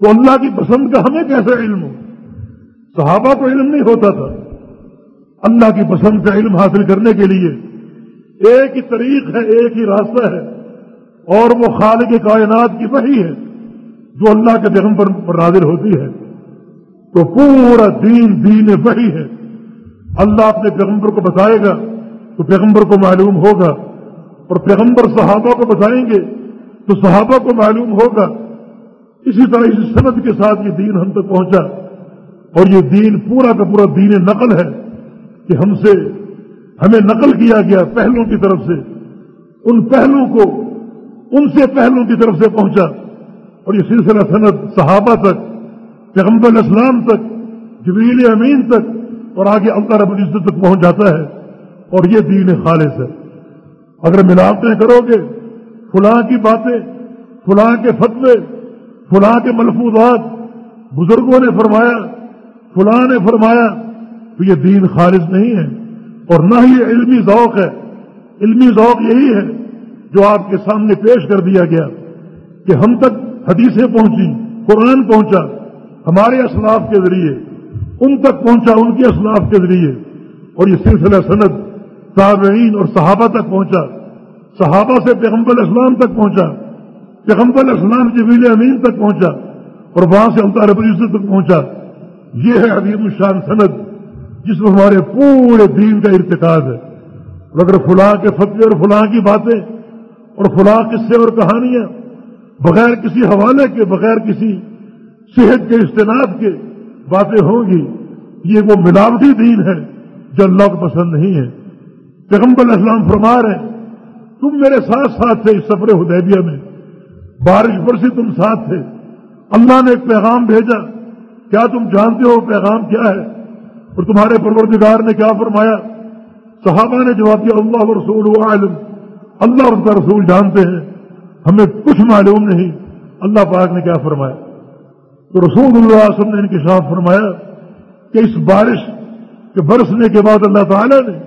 تو اللہ کی پسند کا ہمیں کیسا علم ہو؟ صحابہ کو علم نہیں ہوتا تھا۔ اللہ کی پسند کا علم حاصل کرنے کے لیے ایک ہی طریق ہے، ایک ہی راستہ ہے۔ اور وہ خالق کائنات کی وحی ہے جو اللہ کے جنم پر نازل ہوتی ہے۔ تو پورا دین دین وہی ہے۔ اللہ اپنے پیغمبر کو بتائے گا تو پیغمبر کو معلوم ہوگا اور پیغمبر صحابہ کو بتائیں گے تو صحابہ کو معلوم ہوگا۔ اسی طرح اس صنعت کے ساتھ یہ دین ہم تک پہنچا۔ اور یہ دین پورا کا پورا دین نقل ہے کہ ہم سے ہمیں نقل کیا گیا پہلوں کی طرف سے۔ ان پہلوں کو ان سے پہلوں کی طرف سے پہنچا۔ اور یہ سلسلہ صنعت صحابہ تک پیغمبر اسلام تک جبیل امین تک اور آگے اللہ رب العزت تک پہنچ جاتا ہے اور یہ دین خالص ہے۔ اگر ملاوٹیں کرو گے، فلاں کی باتیں، فلاں کے فتوے، فلاں کے ملفوظات، بزرگوں نے فرمایا، فلاں نے فرمایا، تو یہ دین خالص نہیں ہے اور نہ ہی علمی ذوق ہے۔ علمی ذوق یہی ہے جو آپ کے سامنے پیش کر دیا گیا کہ ہم تک حدیثیں پہنچی قرآن پہنچا۔ ہمارے اسلاف کے ذریعے، ان تک پہنچا ان کے اسلاف کے ذریعے۔ اور یہ سلسلہ سند تابعین اور صحابہ تک پہنچا، صحابہ سے پیغمبر اسلام تک پہنچا، پیغمبر اسلام جبیل امین تک پہنچا، اور وہاں سے اللہ رب تک پہنچا۔ یہ ہے عظیم الشان سند، جس میں ہمارے پورے دین کا ارتقاب ہے۔ اور اگر فلاں کے فتوے اور فلاں کی باتیں، اور فلاں قصے اور کہانیاں، بغیر کسی حوالے کے، بغیر کسی صحت کے اجتناب کے باتیں ہوں گی۔ یہ وہ ملاوٹی دین ہے جو اللہ کو پسند نہیں ہے۔ پیغمبر اسلام فرما رہے تم میرے ساتھ ساتھ تھے اس سفر حدیبیہ میں۔ بارش پر سے تم ساتھ تھے۔ اللہ نے ایک پیغام بھیجا۔ کیا تم جانتے ہو پیغام کیا ہے؟ اور تمہارے پروردگار نے کیا فرمایا؟ صحابہ نے جواب دیا، اللہ رسول عالم۔ اللہ ان کا رسول جانتے ہیں۔ ہمیں کچھ معلوم نہیں۔ اللہ پاک نے کیا فرمایا؟ تو رسول اللہ علیہ وسلم نے ان کے ساتھ فرمایا کہ اس بارش کے برسنے کے بعد اللہ تعالیٰ نے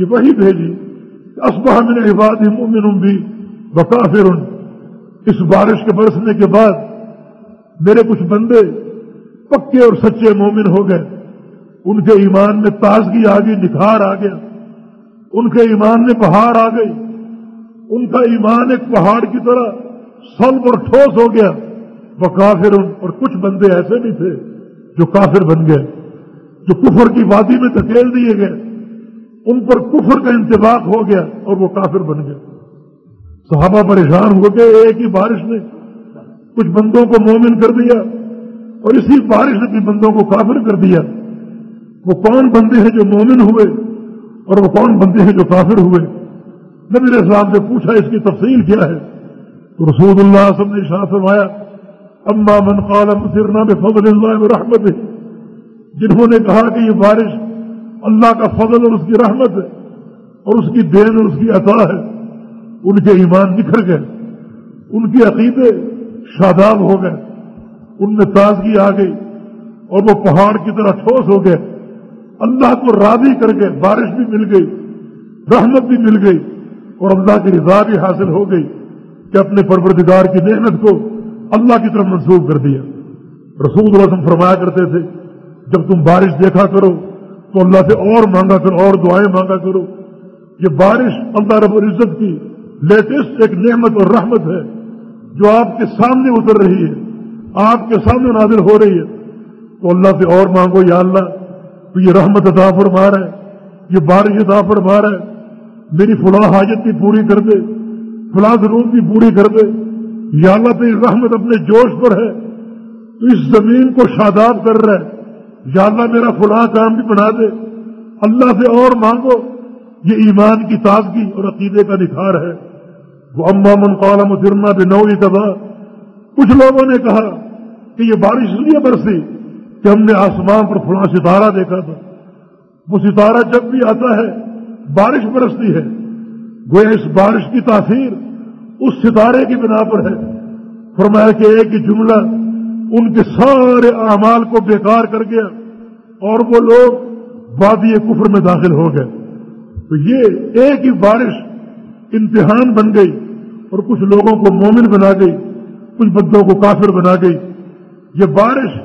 یہ وہی بھیجی اسبہ من عباد مومن بھی بکافر اس بارش کے برسنے کے بعد میرے کچھ بندے پکے اور سچے مومن ہو گئے۔ ان کے ایمان میں تازگی آ گئی، نکھار آ گیا۔ ان کے ایمان میں بہار آ گئی ان کا ایمان ایک پہاڑ کی طرح سلب اور ٹھوس ہو گیا۔ وہ کافر ان اور کچھ بندے ایسے بھی تھے جو کافر بن گئے، جو کفر کی وادی میں دھکیل دیے گئے۔ ان پر کفر کا انتباق ہو گیا اور وہ کافر بن گئے۔ صحابہ پریشان ہو گئے، ایک ہی بارش نے کچھ بندوں کو مومن کر دیا اور اسی بارش نے بھی بندوں کو کافر کر دیا۔ وہ کون بندے ہیں جو مومن ہوئے اور وہ کون بندے ہیں جو کافر ہوئے؟ نبی اسلام سے پوچھا، اس کی تفصیل کیا ہے؟ تو رسول اللہ سب نے شاہ فرمایا اما من قال مسرنا بفضل اللہ رحمت ہے جنہوں نے کہا کہ یہ بارش اللہ کا فضل اور اس کی رحمت ہے اور اس کی دین اور اس کی عطا ہے، ان کے ایمان نکھر گئے، ان کے عقیدے شاداب ہو گئے، ان میں تازگی آ گئی اور وہ پہاڑ کی طرح ٹھوس ہو گئے۔ اللہ کو راضی کر کے بارش بھی مل گئی، رحمت بھی مل گئی اور اللہ کی رضا بھی حاصل ہو گئی کہ اپنے پروردگار کی محنت کو اللہ کی طرف منسوخ کر دیا۔ رسول وسلم فرمایا کرتے تھے، جب تم بارش دیکھا کرو، تو اللہ سے اور مانگا کرو، اور دعائیں مانگا کرو۔ یہ بارش اللہ رب العزت کی لیٹسٹ ایک نعمت اور رحمت ہے، جو آپ کے سامنے اتر رہی ہے، آپ کے سامنے نازل ہو رہی ہے۔ تو اللہ سے اور مانگو یا اللہ، تو یہ رحمت عطا فرما رہا ہے، یہ بارش عطا فرما رہا ہے۔ میری فلاں حاجت بھی پوری کر دے، فلاں ضرورت بھی پوری کر دے۔ یا اللہ تو یہ رحمت اپنے جوش پر ہے، تو اس زمین کو شاداب کر رہا ہے۔ یا اللہ میرا فلاں کام بھی بنا دے۔ اللہ سے اور مانگو۔ یہ ایمان کی تازگی اور عقیدے کا نکھار ہے۔ وہ اما من قالم سرما بنو کبا کچھ لوگوں نے کہا کہ یہ بارش اس لیے برسی کہ ہم نے آسمان پر فلاں ستارہ دیکھا تھا۔ وہ ستارہ جب بھی آتا ہے، بارش برستی ہے۔ گویا اس بارش کی تاثیر اس ستارے کی بنا پر ہے۔ فرمایا کہ ایک ہی جملہ ان کے سارے اعمال کو بیکار کر گیا اور وہ لوگ وادی کفر میں داخل ہو گئے۔ تو یہ ایک ہی بارش امتحان بن گئی اور کچھ لوگوں کو مومن بنا گئی، کچھ بندوں کو کافر بنا گئی۔ یہ بارش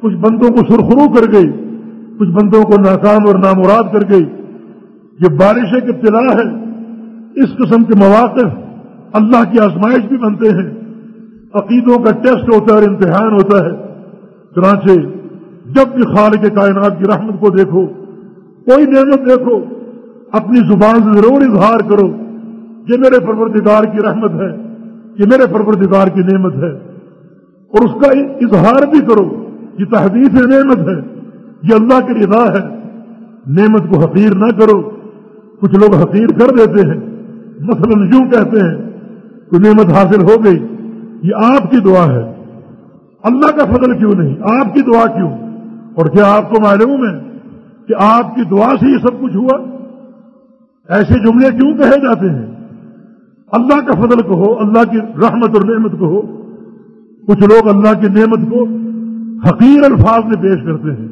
کچھ بندوں کو سرخرو کر گئی، کچھ بندوں کو ناکام اور نامراد کر گئی۔ یہ بارش ایک ابتلا ہے۔ اس قسم کے مواقع اللہ کی آزمائش بھی بنتے ہیں۔ عقیدوں کا ٹیسٹ ہوتا ہے اور امتحان ہوتا ہے۔ چنانچہ جب بھی خال کے کائنات کی رحمت کو دیکھو، کوئی نعمت دیکھو، اپنی زبان سے ضرور اظہار کرو یہ میرے پروردگار کی رحمت ہے یہ میرے پروردگار کی نعمت ہے۔ اور اس کا اظہار بھی کرو یہ تحدیث نعمت ہے، یہ اللہ کی رضا ہے۔ نعمت کو حقیر نہ کرو۔ کچھ لوگ حقیر کر دیتے ہیں، مثلا یوں کہتے ہیں کہ نعمت حاصل ہو گئی یہ آپ کی دعا ہے۔ اللہ کا فضل کیوں نہیں؟ آپ کی دعا کیوں؟ اور کیا آپ کو معلوم ہے کہ آپ کی دعا سے یہ سب کچھ ہوا؟ ایسے جملے کیوں کہے جاتے ہیں؟ اللہ کا فضل کہو اللہ کی رحمت اور نعمت کہو کچھ لوگ اللہ کی نعمت کو حقیر الفاظ میں پیش کرتے ہیں۔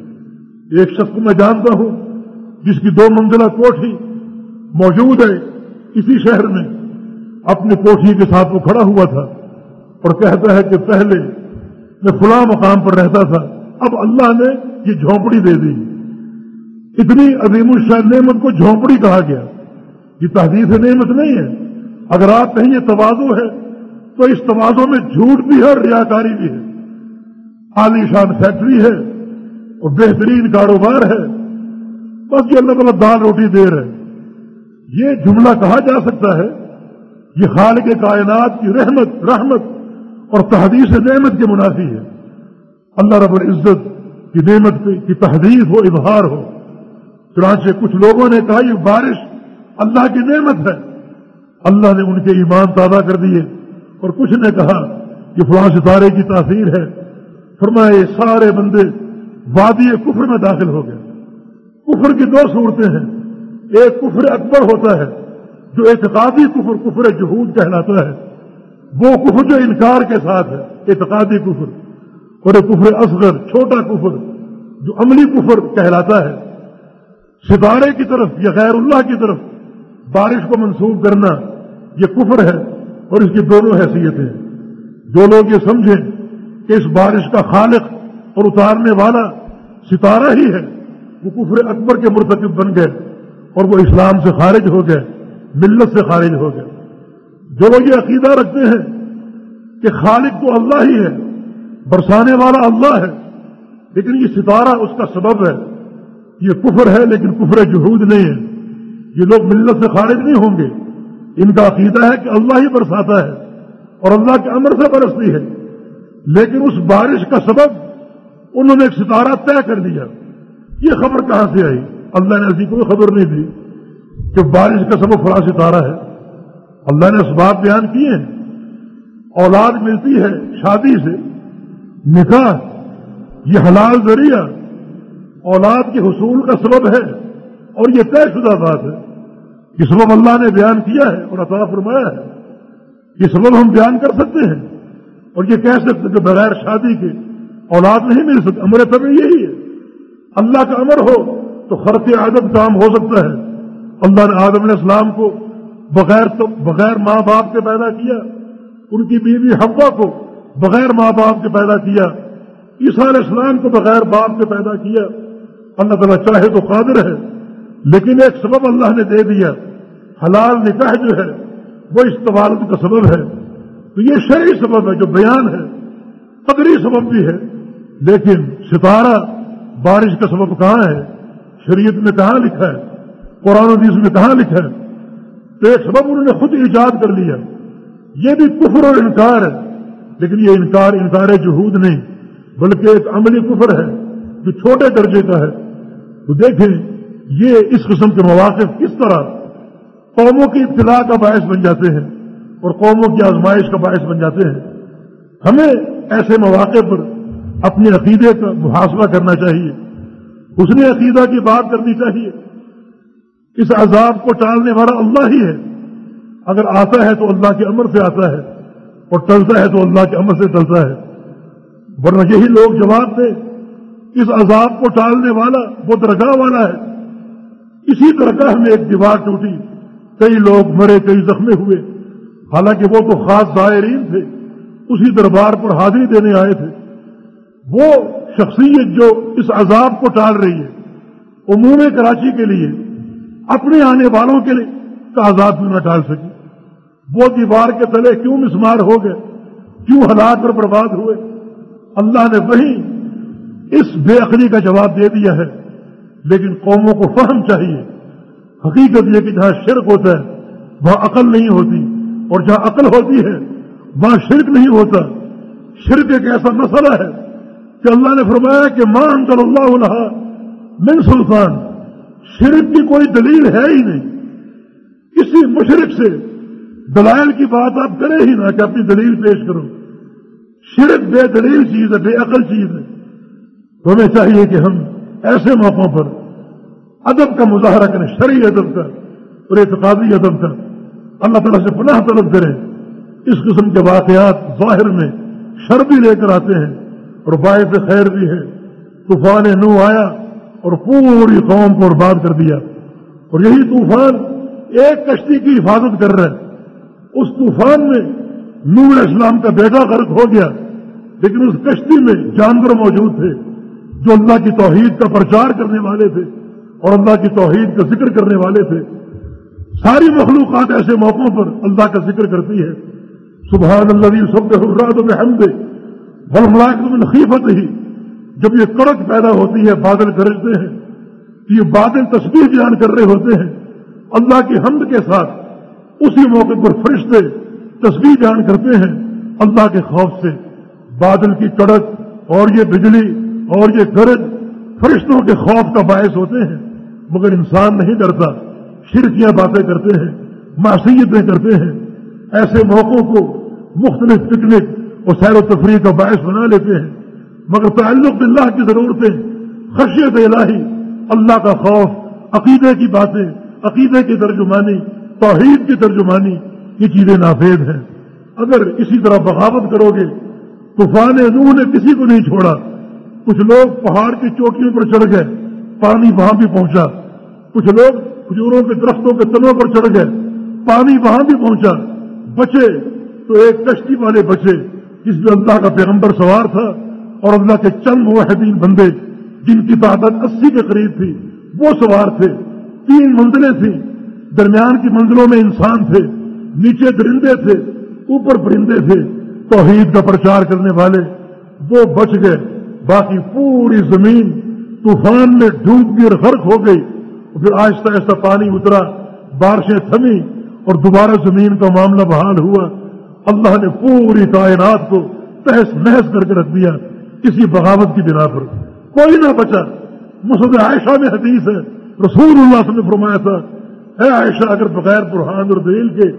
ایک شخص کو میں جانتا ہوں جس کی دو منزلہ کوٹھی موجود ہے اسی شہر میں۔ اپنی کوٹھی کے ساتھ وہ کھڑا ہوا تھا اور کہتا ہے کہ پہلے میں فلاں مقام پر رہتا تھا، اب اللہ نے یہ جھونپڑی دے دی۔ اتنی عظیم الشان نعمت کو جھونپڑی کہا گیا۔ یہ تحدیث نعمت نہیں ہے۔ اگر آپ کہیں یہ توازو ہے، تو اس توازو میں جھوٹ بھی ہے اور ریاکاری بھی ہے۔ عالی شان فیکٹری ہے اور بہترین کاروبار ہے۔ بس یہ اللہ تعالیٰ دال روٹی دے رہے یہ جملہ کہا جا سکتا ہے یہ خالق کائنات کی رحمت رحمت اور تحدیث نعمت کے منافی ہے۔ اللہ رب العزت کی نعمت کی تحدیث ہو، اظہار ہو۔ چنانچہ کچھ لوگوں نے کہا، یہ بارش اللہ کی نعمت ہے۔ اللہ نے ان کے ایمان تازہ کر دیے۔ اور کچھ نے کہا کہ فلاں ستارے کی تاثیر ہے۔ فرمایا، یہ سارے بندے وادی کفر میں داخل ہو گئے۔ کفر کی دو صورتیں ہیں۔ ایک کفر اکبر ہوتا ہے۔ جو اعتقادی کفر کفر جہود کہلاتا ہے، وہ کفر جو انکار کے ساتھ ہے، اعتقادی کفر۔ اور کفر اصغر، چھوٹا کفر جو عملی کفر کہلاتا ہے۔ ستارے کی طرف یا غیر اللہ کی طرف بارش کو منسوخ کرنا، یہ کفر ہے اور اس کی دونوں حیثیتیں۔ جو لوگ یہ سمجھیں کہ اس بارش کا خالق اور اتارنے والا ستارہ ہی ہے، وہ کفر اکبر کے مرتکب بن گئے اور وہ اسلام سے خارج ہو گئے۔ ملت سے خارج ہو گئے۔ جو لوگ یہ عقیدہ رکھتے ہیں کہ خالق تو اللہ ہی ہے، برسانے والا اللہ ہے، لیکن یہ ستارہ اس کا سبب ہے۔ یہ کفر ہے، لیکن کفر جہود نہیں ہے۔ یہ لوگ ملت سے خارج نہیں ہوں گے۔ ان کا عقیدہ ہے کہ اللہ ہی برساتا ہے اور اللہ کے امر سے برستی ہے۔ لیکن اس بارش کا سبب انہوں نے ایک ستارہ طے کر دیا۔ یہ خبر کہاں سے آئی؟ اللہ نے ایسی کوئی خبر نہیں دی۔ کہ بارش کا سبب فلاں ستارہ ہے۔ اللہ نے اسباب بیان کیے ہیں اولاد ملتی ہے شادی سے۔ نکاح، یہ حلال ذریعہ۔ اولاد کے حصول کا سبب ہے۔ اور یہ طے شدہ بات ہے۔ یہ سبب اللہ نے بیان کیا ہے اور عطا فرمایا ہے۔ یہ سبب ہم بیان کر سکتے ہیں۔ اور یہ کہہ سکتے کہ بغیر شادی کے اولاد نہیں مل سکتی۔ امر طبی یہی ہے۔ اللہ کا امر ہو تو خرچ عادت کام ہو سکتا ہے۔ اللہ نے آدم علیہ السلام کو بغیر تو بغیر ماں باپ کے پیدا کیا، ان کی بیوی حوا کو بغیر ماں باپ کے پیدا کیا، عیسیٰ علیہ السلام کو بغیر باپ کے پیدا کیا۔ اللہ تعالیٰ چاہے تو قادر ہے، لیکن ایک سبب اللہ نے دے دیا۔ حلال نکاح جو ہے، وہ اس طوالت کا سبب ہے۔ تو یہ شرعی سبب ہے جو بیان ہے، قدری سبب بھی ہے۔ لیکن ستارہ بارش کا سبب کہاں ہے؟ شریعت میں کہاں لکھا ہے؟ قرآن حدیث میں کہاں لکھا ہے تو ایک سبب انہوں نے خود ایجاد کر لیا یہ بھی کفر اور انکار ہے۔ لیکن یہ انکار انکار جہود نہیں، بلکہ ایک عملی کفر ہے جو چھوٹے درجے کا ہے۔ تو دیکھیں، یہ اس قسم کے مواقع کس طرح قوموں کی اطلاع کا باعث بن جاتے ہیں اور قوموں کی آزمائش کا باعث بن جاتے ہیں۔ ہمیں ایسے مواقع پر اپنے عقیدے کا محاسبہ کرنا چاہیے۔ اس نے عقیدہ کی بات کرنی چاہیے۔ اس عذاب کو ٹالنے والا اللہ ہی ہے۔ اگر آتا ہے تو اللہ کے امر سے آتا ہے اور ٹلتا ہے تو اللہ کے امر سے ٹلتا ہے۔ ورنہ یہی لوگ جواب دیں اس عذاب کو ٹالنے والا وہ درگاہ والا ہے۔ اسی درگاہ میں ایک دیوار ٹوٹی، کئی لوگ مرے، کئی زخمی ہوئے۔ حالانکہ وہ تو خاص زائرین تھے، اسی دربار پر حاضری دینے آئے تھے۔ وہ شخصیت جو اس عذاب کو ٹال رہی ہے عموم کراچی کے لیے۔ اپنے آنے والوں کے لیے کا عذاب کیوں نہ ٹال سکی۔ وہ دیوار کے تلے کیوں مسمار ہو گئے؟ کیوں حالات پر برباد ہوئے؟ اللہ نے وہی اس بے عقلی کا جواب دے دیا ہے۔ لیکن قوموں کو فہم چاہیے۔ حقیقت یہ کہ جہاں شرک ہوتا ہے، وہاں عقل نہیں ہوتی۔ اور جہاں عقل ہوتی ہے، وہاں شرک نہیں ہوتا۔ شرک ایک ایسا مسئلہ ہے کہ اللہ نے فرمایا کہ ماں انصل اللہ من سلطان۔ شرک کی کوئی دلیل ہے ہی نہیں۔ کسی مشرق سے دلائل کی بات آپ کریں ہی نہ کہ اپنی دلیل پیش کرو۔ شرک بے دلیل چیز ہے، بے عقل چیز ہے۔ تو ہمیں چاہیے کہ ہم ایسے موقعوں پر ادب کا مظاہرہ کریں، شرعی ادب کا اور اعتقادی ادب کا۔ اللہ تعالیٰ سے پناہ طلب کریں۔ اس قسم کے واقعات ظاہر میں شر بھی لے کر آتے ہیں اور باعث خیر بھی ہے۔ طوفان نو آیا اور پوری قوم کو برباد کر دیا۔ اور یہی طوفان ایک کشتی کی حفاظت کر رہا ہے۔ اس طوفان میں نور اسلام کا بیٹا غرق ہو گیا، لیکن اس کشتی میں جانور موجود تھے جو اللہ کی توحید کا پرچار کرنے والے تھے اور اللہ کی توحید کا ذکر کرنے والے تھے۔ ساری مخلوقات ایسے موقعوں پر اللہ کا ذکر کرتی ہے سبحان اللہ سب حرات میں ہم دے خیفت ہی جب یہ کڑک پیدا ہوتی ہے، بادل گرجتے ہیں، تو یہ بادل تصویر بیان کر رہے ہوتے ہیں۔ اللہ کی حمد کے ساتھ اسی موقع پر فرشتے تصویر بیان کرتے ہیں۔ اللہ کے خوف سے بادل کی کڑک اور یہ بجلی اور یہ گرج فرشتوں کے خوف کا باعث ہوتے ہیں۔ مگر انسان نہیں ڈرتا، شرکیاں باتیں کرتے ہیں، معصیتیں کرتے ہیں۔ ایسے موقعوں کو مختلف پکنک اور سیر و تفریح کا باعث بنا لیتے ہیں۔ مگر تعلق اللہ کی ضرورتیں، خشیت الہی، اللہ کا خوف، عقیدے کی باتیں، عقیدے کی ترجمانی، توحید کی ترجمانی، یہ چیزیں نافید ہیں۔ اگر اسی طرح بغاوت کرو گے، طوفان نوح نے کسی کو نہیں چھوڑا۔ کچھ لوگ پہاڑ کی چوٹیوں پر چڑھ گئے، پانی وہاں بھی پہنچا۔ کچھ لوگ کھجوروں کے درختوں کے تنوں پر چڑھ گئے، پانی وہاں بھی پہنچا۔ بچے تو ایک کشتی والے بچے، جس میں اللہ کا پیغمبر سوار تھا اور اللہ کے چند واحدین بندے جن کی تعداد اسی کے قریب تھی، وہ سوار تھے، تین منزلیں تھیں۔ درمیان کی منزلوں میں انسان تھے، نیچے درندے تھے، اوپر پرندے تھے۔ توحید کا پرچار کرنے والے وہ بچ گئے، باقی پوری زمین طوفان میں ڈوب کر غرق ہو گئی۔ پھر آہستہ آہستہ پانی اترا، بارشیں تھمی اور دوبارہ زمین کا معاملہ بحال ہوا۔ اللہ نے پوری کائنات کو تحس محس کر کے رکھ دیا۔ کسی بغاوت کی بنا پر کوئی نہ بچا۔ مسد عائشہ میں حدیث ہے۔ رسول اللہ نے فرمایا تھا، اے عائشہ، اگر بغیر برحان اور دلیل کے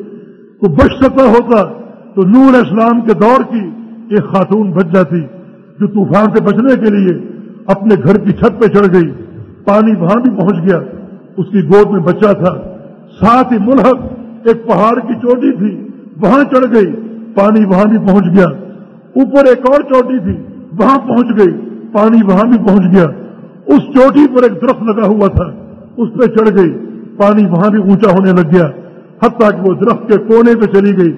کو بچ سکتا ہوتا، تو نور اسلام کے دور کی ایک خاتون بچ جاتی، جو طوفان سے بچنے کے لیے اپنے گھر کی چھت پہ چڑھ گئی، پانی وہاں بھی پہنچ گیا۔ اس کی گود میں بچہ تھا۔ ساتھ ہی ملحق ایک پہاڑ کی چوٹی تھی، وہاں چڑھ گئی، پانی وہاں بھی پہنچ گیا۔ اوپر ایک اور چوٹی تھی وہاں پہنچ گئی، پانی وہاں بھی پہنچ گیا۔ اس چوٹی پر ایک درخت لگا ہوا تھا، اس پہ چڑھ گئی۔ پانی وہاں بھی اونچا ہونے لگ گیا، حتیٰ کہ وہ درخت کے کونے پہ چلی گئی۔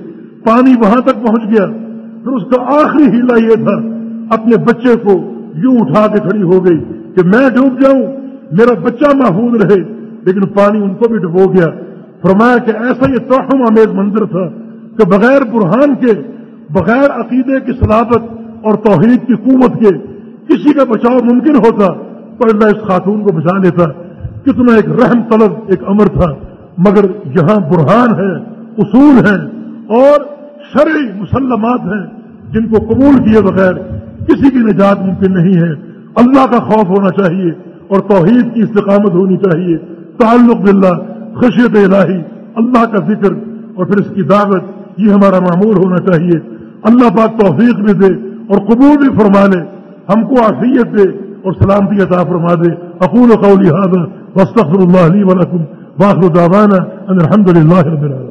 پانی وہاں تک پہنچ گیا۔ پھر اس کا آخری ہیلا یہ تھا، اپنے بچے کو یوں اٹھا کے کھڑی ہو گئی کہ میں ڈوب جاؤں، میرا بچہ محفوظ رہے۔ لیکن پانی ان کو بھی ڈبو گیا۔ فرمایا کہ ایسا یہ توہم آمیز منظر تھا کہ بغیر برہان کے، بغیر عقیدے کی صلابت اور توحید کی قوت کے کسی کا بچاؤ ممکن ہوتا تو اللہ اس خاتون کو بچا لیتا کتنا ایک رحم طلب، ایک امر تھا۔ مگر یہاں برہان ہے، اصول ہیں اور شرعی مسلمات ہیں جن کو قبول کیے بغیر کسی کی نجات ممکن نہیں ہے۔ اللہ کا خوف ہونا چاہیے اور توحید کی استقامت ہونی چاہیے۔ تعلق باللہ، خشیت الہی، اللہ کا ذکر اور پھر اس کی دعوت، یہ ہمارا معمول ہونا چاہیے۔ اللہ پاک توفیق بھی دے اور قبول بھی فرما لے، ہم کو عافیت دے اور سلامتی عطا فرما دے۔ اقول قولی هذا واستغفر اللہ لی ولکم واخر دعوانا ان الحمد للہ رب العالمين۔